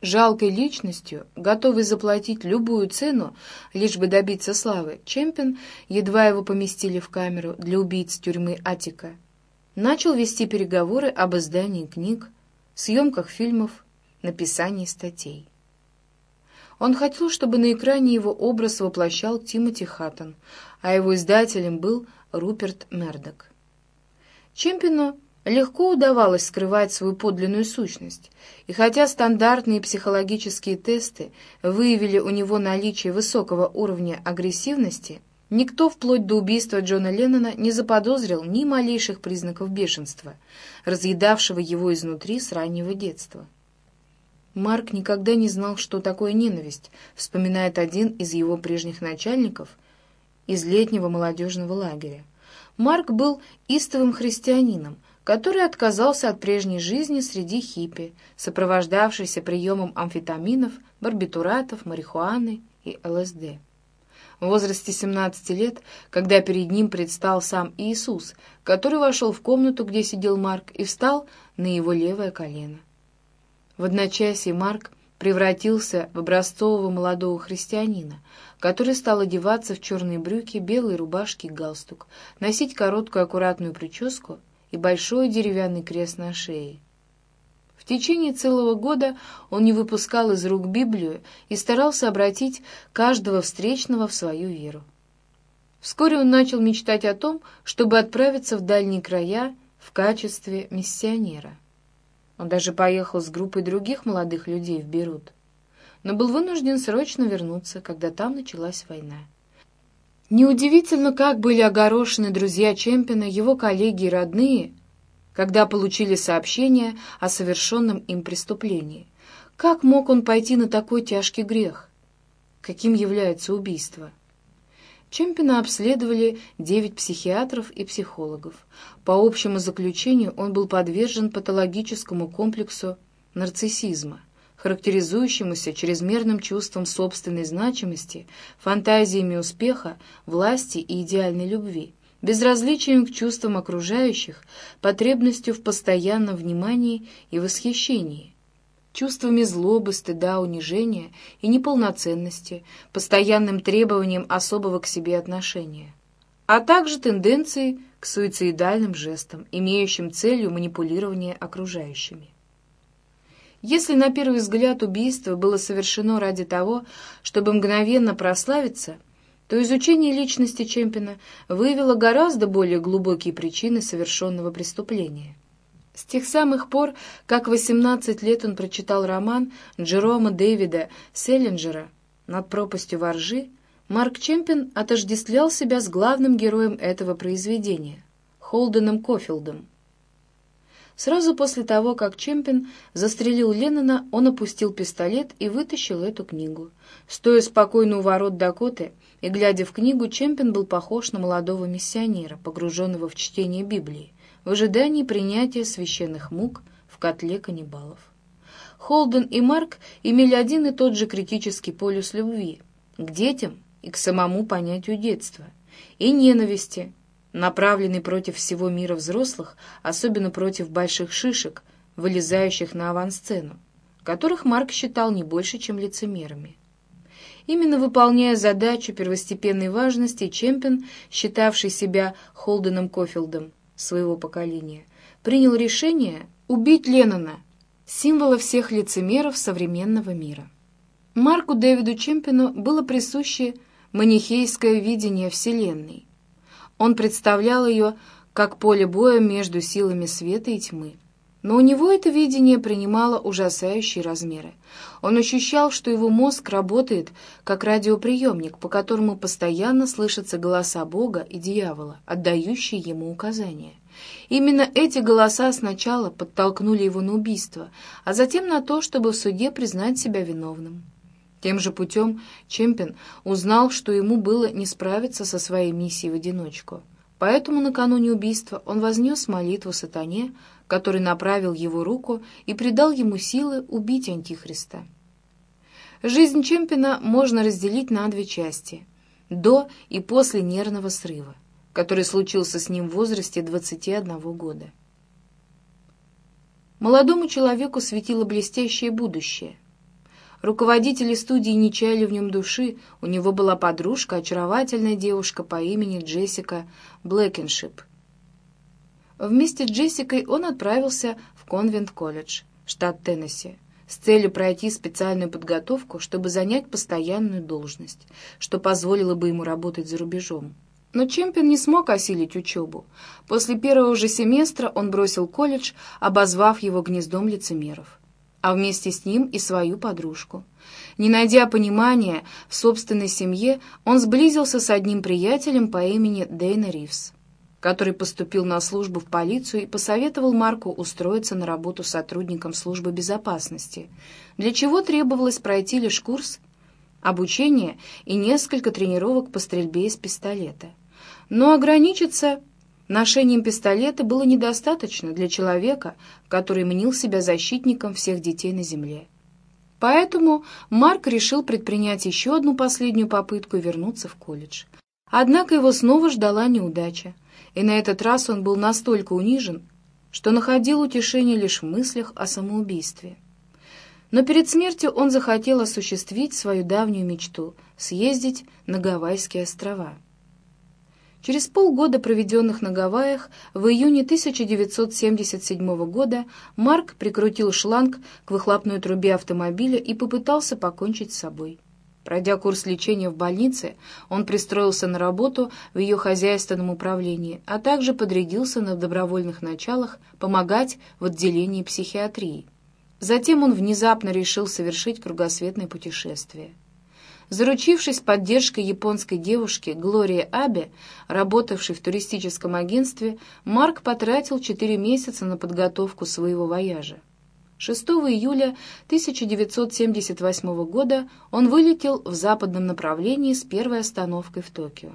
Жалкой личностью, готовый заплатить любую цену, лишь бы добиться славы, Чемпин, едва его поместили в камеру для убийц тюрьмы Атика, начал вести переговоры об издании книг, съемках фильмов, написании статей. Он хотел, чтобы на экране его образ воплощал Тимоти Хаттон, а его издателем был Руперт Мердок. Чемпину легко удавалось скрывать свою подлинную сущность, и хотя стандартные психологические тесты выявили у него наличие высокого уровня агрессивности, Никто вплоть до убийства Джона Леннона не заподозрил ни малейших признаков бешенства, разъедавшего его изнутри с раннего детства. Марк никогда не знал, что такое ненависть, вспоминает один из его прежних начальников из летнего молодежного лагеря. Марк был истовым христианином, который отказался от прежней жизни среди хиппи, сопровождавшейся приемом амфетаминов, барбитуратов, марихуаны и ЛСД. В возрасте 17 лет, когда перед ним предстал сам Иисус, который вошел в комнату, где сидел Марк, и встал на его левое колено. В одночасье Марк превратился в образцового молодого христианина, который стал одеваться в черные брюки, белые рубашки и галстук, носить короткую аккуратную прическу и большой деревянный крест на шее. В течение целого года он не выпускал из рук Библию и старался обратить каждого встречного в свою веру. Вскоре он начал мечтать о том, чтобы отправиться в дальние края в качестве миссионера. Он даже поехал с группой других молодых людей в Берут, но был вынужден срочно вернуться, когда там началась война. Неудивительно, как были огорошены друзья Чемпина, его коллеги и родные, когда получили сообщение о совершенном им преступлении. Как мог он пойти на такой тяжкий грех? Каким является убийство? Чемпина обследовали девять психиатров и психологов. По общему заключению он был подвержен патологическому комплексу нарциссизма, характеризующемуся чрезмерным чувством собственной значимости, фантазиями успеха, власти и идеальной любви, безразличием к чувствам окружающих, потребностью в постоянном внимании и восхищении, чувствами злобы, стыда, унижения и неполноценности, постоянным требованием особого к себе отношения, а также тенденцией к суицидальным жестам, имеющим целью манипулирование окружающими. Если на первый взгляд убийство было совершено ради того, чтобы мгновенно прославиться, то изучение личности Чемпина выявило гораздо более глубокие причины совершенного преступления – с тех самых пор, как в 18 лет он прочитал роман Джерома Дэвида Селлинджера «Над пропастью воржи», Марк Чемпин отождествлял себя с главным героем этого произведения — Холденом Кофилдом. Сразу после того, как Чемпин застрелил Леннона, он опустил пистолет и вытащил эту книгу. Стоя спокойно у ворот Дакоты и глядя в книгу, Чемпин был похож на молодого миссионера, погруженного в чтение Библии в ожидании принятия священных мук в котле каннибалов. Холден и Марк имели один и тот же критический полюс любви к детям и к самому понятию детства, и ненависти, направленный против всего мира взрослых, особенно против больших шишек, вылезающих на авансцену, которых Марк считал не больше, чем лицемерами. Именно выполняя задачу первостепенной важности, Чемпин, считавший себя Холденом Кофилдом, своего поколения, принял решение убить Леннона, символа всех лицемеров современного мира. Марку Дэвиду Чемпину было присуще манихейское видение Вселенной. Он представлял ее как поле боя между силами света и тьмы. Но у него это видение принимало ужасающие размеры. Он ощущал, что его мозг работает как радиоприемник, по которому постоянно слышатся голоса Бога и дьявола, отдающие ему указания. Именно эти голоса сначала подтолкнули его на убийство, а затем на то, чтобы в суде признать себя виновным. Тем же путем Чемпин узнал, что ему было не справиться со своей миссией в одиночку. Поэтому накануне убийства он вознес молитву сатане, который направил его руку и придал ему силы убить Антихриста. Жизнь Чемпина можно разделить на две части – до и после нервного срыва, который случился с ним в возрасте 21 года. Молодому человеку светило блестящее будущее. Руководители студии не чаяли в нем души, у него была подружка, очаровательная девушка по имени Джессика Бланкеншип – Вместе с Джессикой он отправился в Конвент-колледж, штат Теннесси, с целью пройти специальную подготовку, чтобы занять постоянную должность, что позволило бы ему работать за рубежом. Но Чепмен не смог осилить учебу. После первого же семестра он бросил колледж, обозвав его гнездом лицемеров. А вместе с ним и свою подружку. Не найдя понимания в собственной семье, он сблизился с одним приятелем по имени Дэйна Ривз, который поступил на службу в полицию и посоветовал Марку устроиться на работу сотрудником службы безопасности, для чего требовалось пройти лишь курс обучения и несколько тренировок по стрельбе из пистолета. Но ограничиться ношением пистолета было недостаточно для человека, который мнил себя защитником всех детей на земле. Поэтому Марк решил предпринять еще одну последнюю попытку вернуться в колледж. Однако его снова ждала неудача, и на этот раз он был настолько унижен, что находил утешение лишь в мыслях о самоубийстве. Но перед смертью он захотел осуществить свою давнюю мечту — съездить на Гавайские острова. Через полгода, проведенных на Гавайях, в июне 1977 года Марк прикрутил шланг к выхлопной трубе автомобиля и попытался покончить с собой. Пройдя курс лечения в больнице, он пристроился на работу в ее хозяйственном управлении, а также подрядился на добровольных началах помогать в отделении психиатрии. Затем он внезапно решил совершить кругосветное путешествие. Заручившись поддержкой японской девушки Глории Абе, работавшей в туристическом агентстве, Марк потратил 4 месяца на подготовку своего вояжа. 6 июля 1978 года он вылетел в западном направлении с первой остановкой в Токио.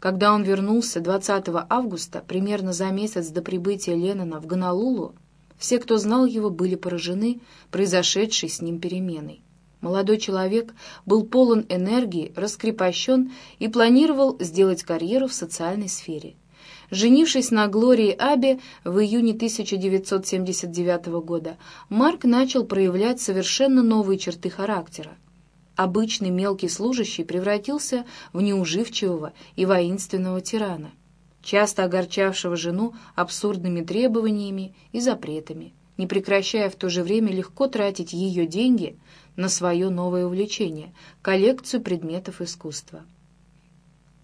Когда он вернулся 20 августа, примерно за месяц до прибытия Леннона в Гонолулу, все, кто знал его, были поражены произошедшей с ним переменой. Молодой человек был полон энергии, раскрепощен и планировал сделать карьеру в социальной сфере. Женившись на Глории Абе в июне 1979 года, Марк начал проявлять совершенно новые черты характера. Обычный мелкий служащий превратился в неуживчивого и воинственного тирана, часто огорчавшего жену абсурдными требованиями и запретами, не прекращая в то же время легко тратить ее деньги – на свое новое увлечение — коллекцию предметов искусства.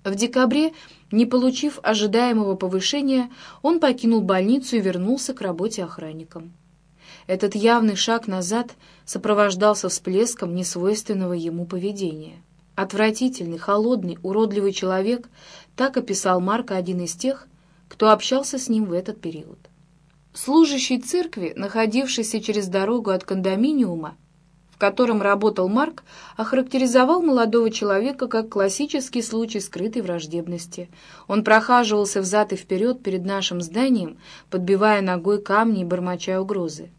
В декабре, не получив ожидаемого повышения, он покинул больницу и вернулся к работе охранником. Этот явный шаг назад сопровождался всплеском несвойственного ему поведения. Отвратительный, холодный, уродливый человек — так описал Марка один из тех, кто общался с ним в этот период. Служащий церкви, находившийся через дорогу от кондоминиума, в котором работал Марк, охарактеризовал молодого человека как классический случай скрытой враждебности. Он прохаживался взад и вперед перед нашим зданием, подбивая ногой камни и бормоча угрозы.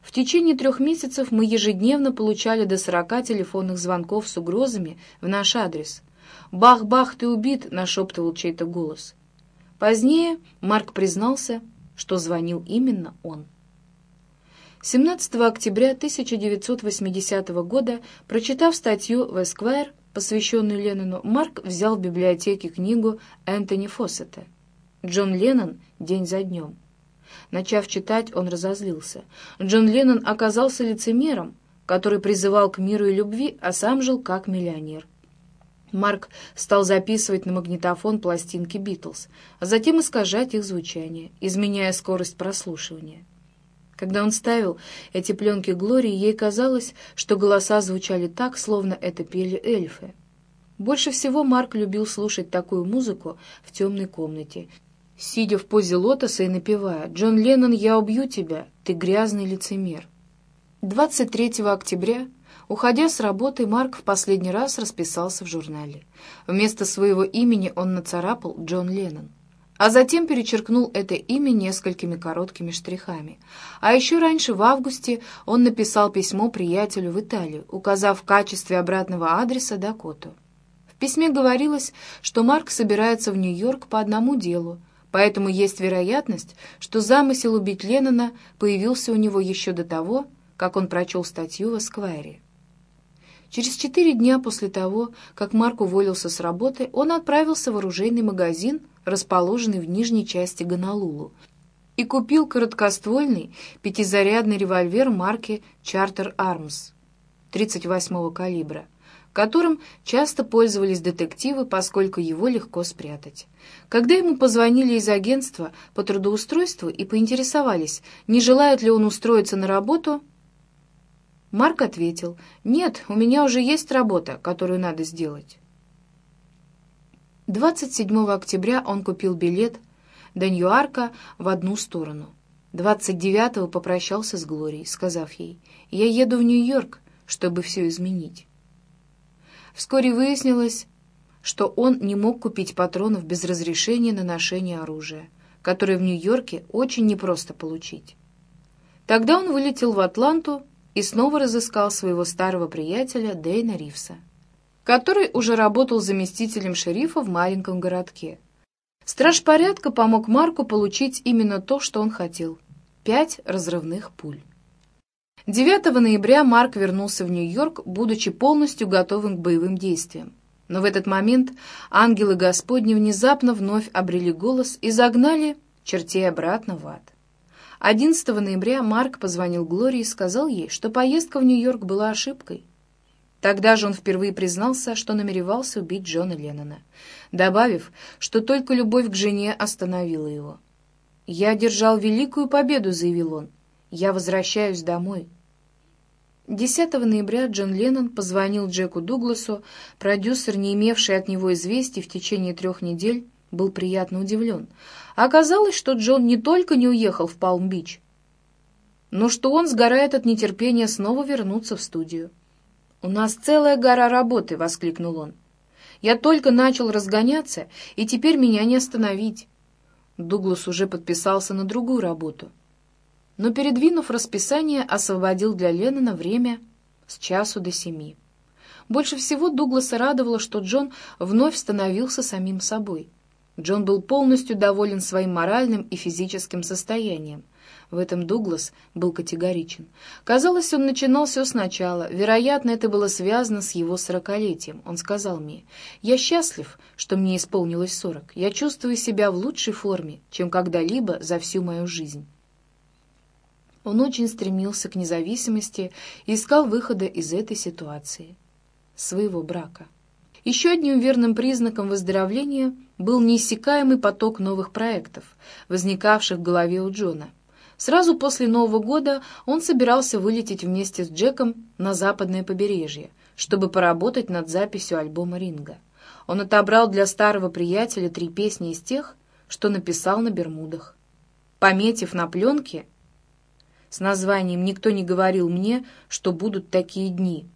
В течение трех месяцев мы ежедневно получали до сорока телефонных звонков с угрозами в наш адрес. «Бах-бах, ты убит!» — нашептывал чей-то голос. Позднее Марк признался, что звонил именно он. 17 октября 1980 года, прочитав статью в Esquire, посвященную Леннону, Марк взял в библиотеке книгу Энтони Фоссета «Джон Леннон. День за днем». Начав читать, он разозлился. Джон Леннон оказался лицемером, который призывал к миру и любви, а сам жил как миллионер. Марк стал записывать на магнитофон пластинки «Битлз», а затем искажать их звучание, изменяя скорость прослушивания. Когда он ставил эти пленки Глории, ей казалось, что голоса звучали так, словно это пели эльфы. Больше всего Марк любил слушать такую музыку в темной комнате, сидя в позе лотоса и напевая «Джон Леннон, я убью тебя, ты грязный лицемер». 23 октября, уходя с работы, Марк в последний раз расписался в журнале. Вместо своего имени он нацарапал «Джон Леннон» а затем перечеркнул это имя несколькими короткими штрихами. А еще раньше, в августе, он написал письмо приятелю в Италию, указав в качестве обратного адреса Дакоту. В письме говорилось, что Марк собирается в Нью-Йорк по одному делу, поэтому есть вероятность, что замысел убить Леннона появился у него еще до того, как он прочел статью в Эсквайре. Через четыре дня после того, как Марк уволился с работы, он отправился в оружейный магазин, расположенный в нижней части Гонолулу, и купил короткоствольный пятизарядный револьвер марки Charter Arms 38-го калибра, которым часто пользовались детективы, поскольку его легко спрятать. Когда ему позвонили из агентства по трудоустройству и поинтересовались, не желает ли он устроиться на работу, Марк ответил, «Нет, у меня уже есть работа, которую надо сделать». 27 октября он купил билет до Ньюарка в одну сторону. 29-го попрощался с Глорией, сказав ей, «Я еду в Нью-Йорк, чтобы все изменить». Вскоре выяснилось, что он не мог купить патронов без разрешения на ношение оружия, которое в Нью-Йорке очень непросто получить. Тогда он вылетел в Атланту и снова разыскал своего старого приятеля Дэйна Ривса, который уже работал заместителем шерифа в маленьком городке. Страж порядка помог Марку получить именно то, что он хотел — пять разрывных пуль. 9 ноября Марк вернулся в Нью-Йорк, будучи полностью готовым к боевым действиям. Но в этот момент ангелы Господни внезапно вновь обрели голос и загнали чертей обратно в ад. 11 ноября Марк позвонил Глории и сказал ей, что поездка в Нью-Йорк была ошибкой. Тогда же он впервые признался, что намеревался убить Джона Леннона, добавив, что только любовь к жене остановила его. «Я одержал великую победу», — заявил он. «Я возвращаюсь домой». 10 ноября Джон Леннон позвонил Джеку Дугласу, продюсер, не имевший от него известий в течение трех недель, был приятно удивлен. Оказалось, что Джон не только не уехал в Палм-Бич, но что он сгорает от нетерпения снова вернуться в студию. «У нас целая гора работы!» — воскликнул он. «Я только начал разгоняться, и теперь меня не остановить». Дуглас уже подписался на другую работу. Но, передвинув расписание, освободил для Леннона время с часу до семи. Больше всего Дугласа радовало, что Джон вновь становился самим собой — Джон был полностью доволен своим моральным и физическим состоянием. В этом Дуглас был категоричен. Казалось, он начинал все сначала. Вероятно, это было связано с его сорокалетием. Он сказал мне, «Я счастлив, что мне исполнилось сорок. Я чувствую себя в лучшей форме, чем когда-либо за всю мою жизнь». Он очень стремился к независимости и искал выхода из этой ситуации, своего брака. Еще одним верным признаком выздоровления был неиссякаемый поток новых проектов, возникавших в голове у Джона. Сразу после Нового года он собирался вылететь вместе с Джеком на западное побережье, чтобы поработать над записью альбома Ринга. Он отобрал для старого приятеля три песни из тех, что написал на Бермудах. Пометив на пленке с названием «Никто не говорил мне, что будут такие дни»,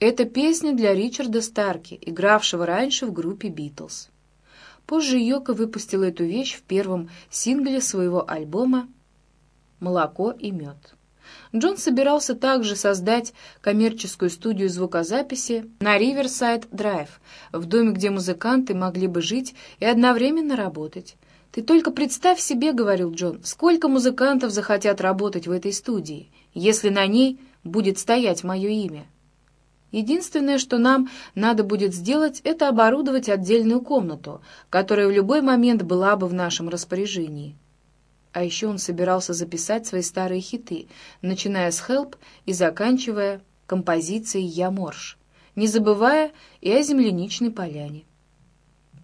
это песня для Ричарда Старки, игравшего раньше в группе «Битлз». Позже Йоко выпустила эту вещь в первом сингле своего альбома «Молоко и мед». Джон собирался также создать коммерческую студию звукозаписи на Риверсайд Драйв, в доме, где музыканты могли бы жить и одновременно работать. «Ты только представь себе, — говорил Джон, — сколько музыкантов захотят работать в этой студии, если на ней будет стоять мое имя». Единственное, что нам надо будет сделать, это оборудовать отдельную комнату, которая в любой момент была бы в нашем распоряжении. А еще он собирался записать свои старые хиты, начиная с «Help» и заканчивая композицией «Я морж», не забывая и о земляничной поляне.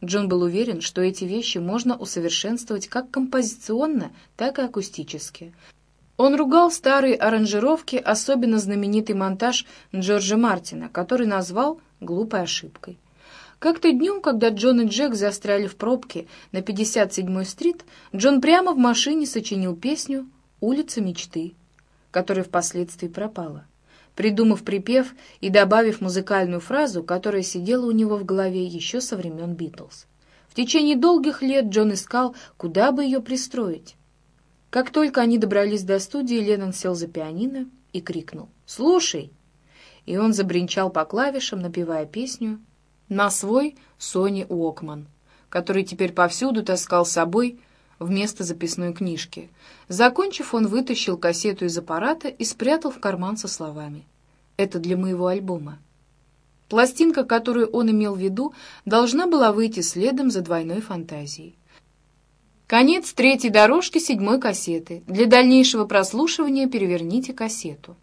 Джон был уверен, что эти вещи можно усовершенствовать как композиционно, так и акустически, он ругал старые аранжировки, особенно знаменитый монтаж Джорджа Мартина, который назвал «глупой ошибкой». Как-то днем, когда Джон и Джек застряли в пробке на 57-й стрит, Джон прямо в машине сочинил песню «Улица мечты», которая впоследствии пропала. Придумав припев и добавив музыкальную фразу, которая сидела у него в голове еще со времен Битлз. В течение долгих лет Джон искал, куда бы ее пристроить. Как только они добрались до студии, Леннон сел за пианино и крикнул «Слушай!» И он забринчал по клавишам, напевая песню на свой Сони Уокман, который теперь повсюду таскал с собой вместо записной книжки. Закончив, он вытащил кассету из аппарата и спрятал в карман со словами «Это для моего альбома». Пластинка, которую он имел в виду, должна была выйти следом за двойной фантазией. Конец третьей дорожки седьмой кассеты. Для дальнейшего прослушивания переверните кассету.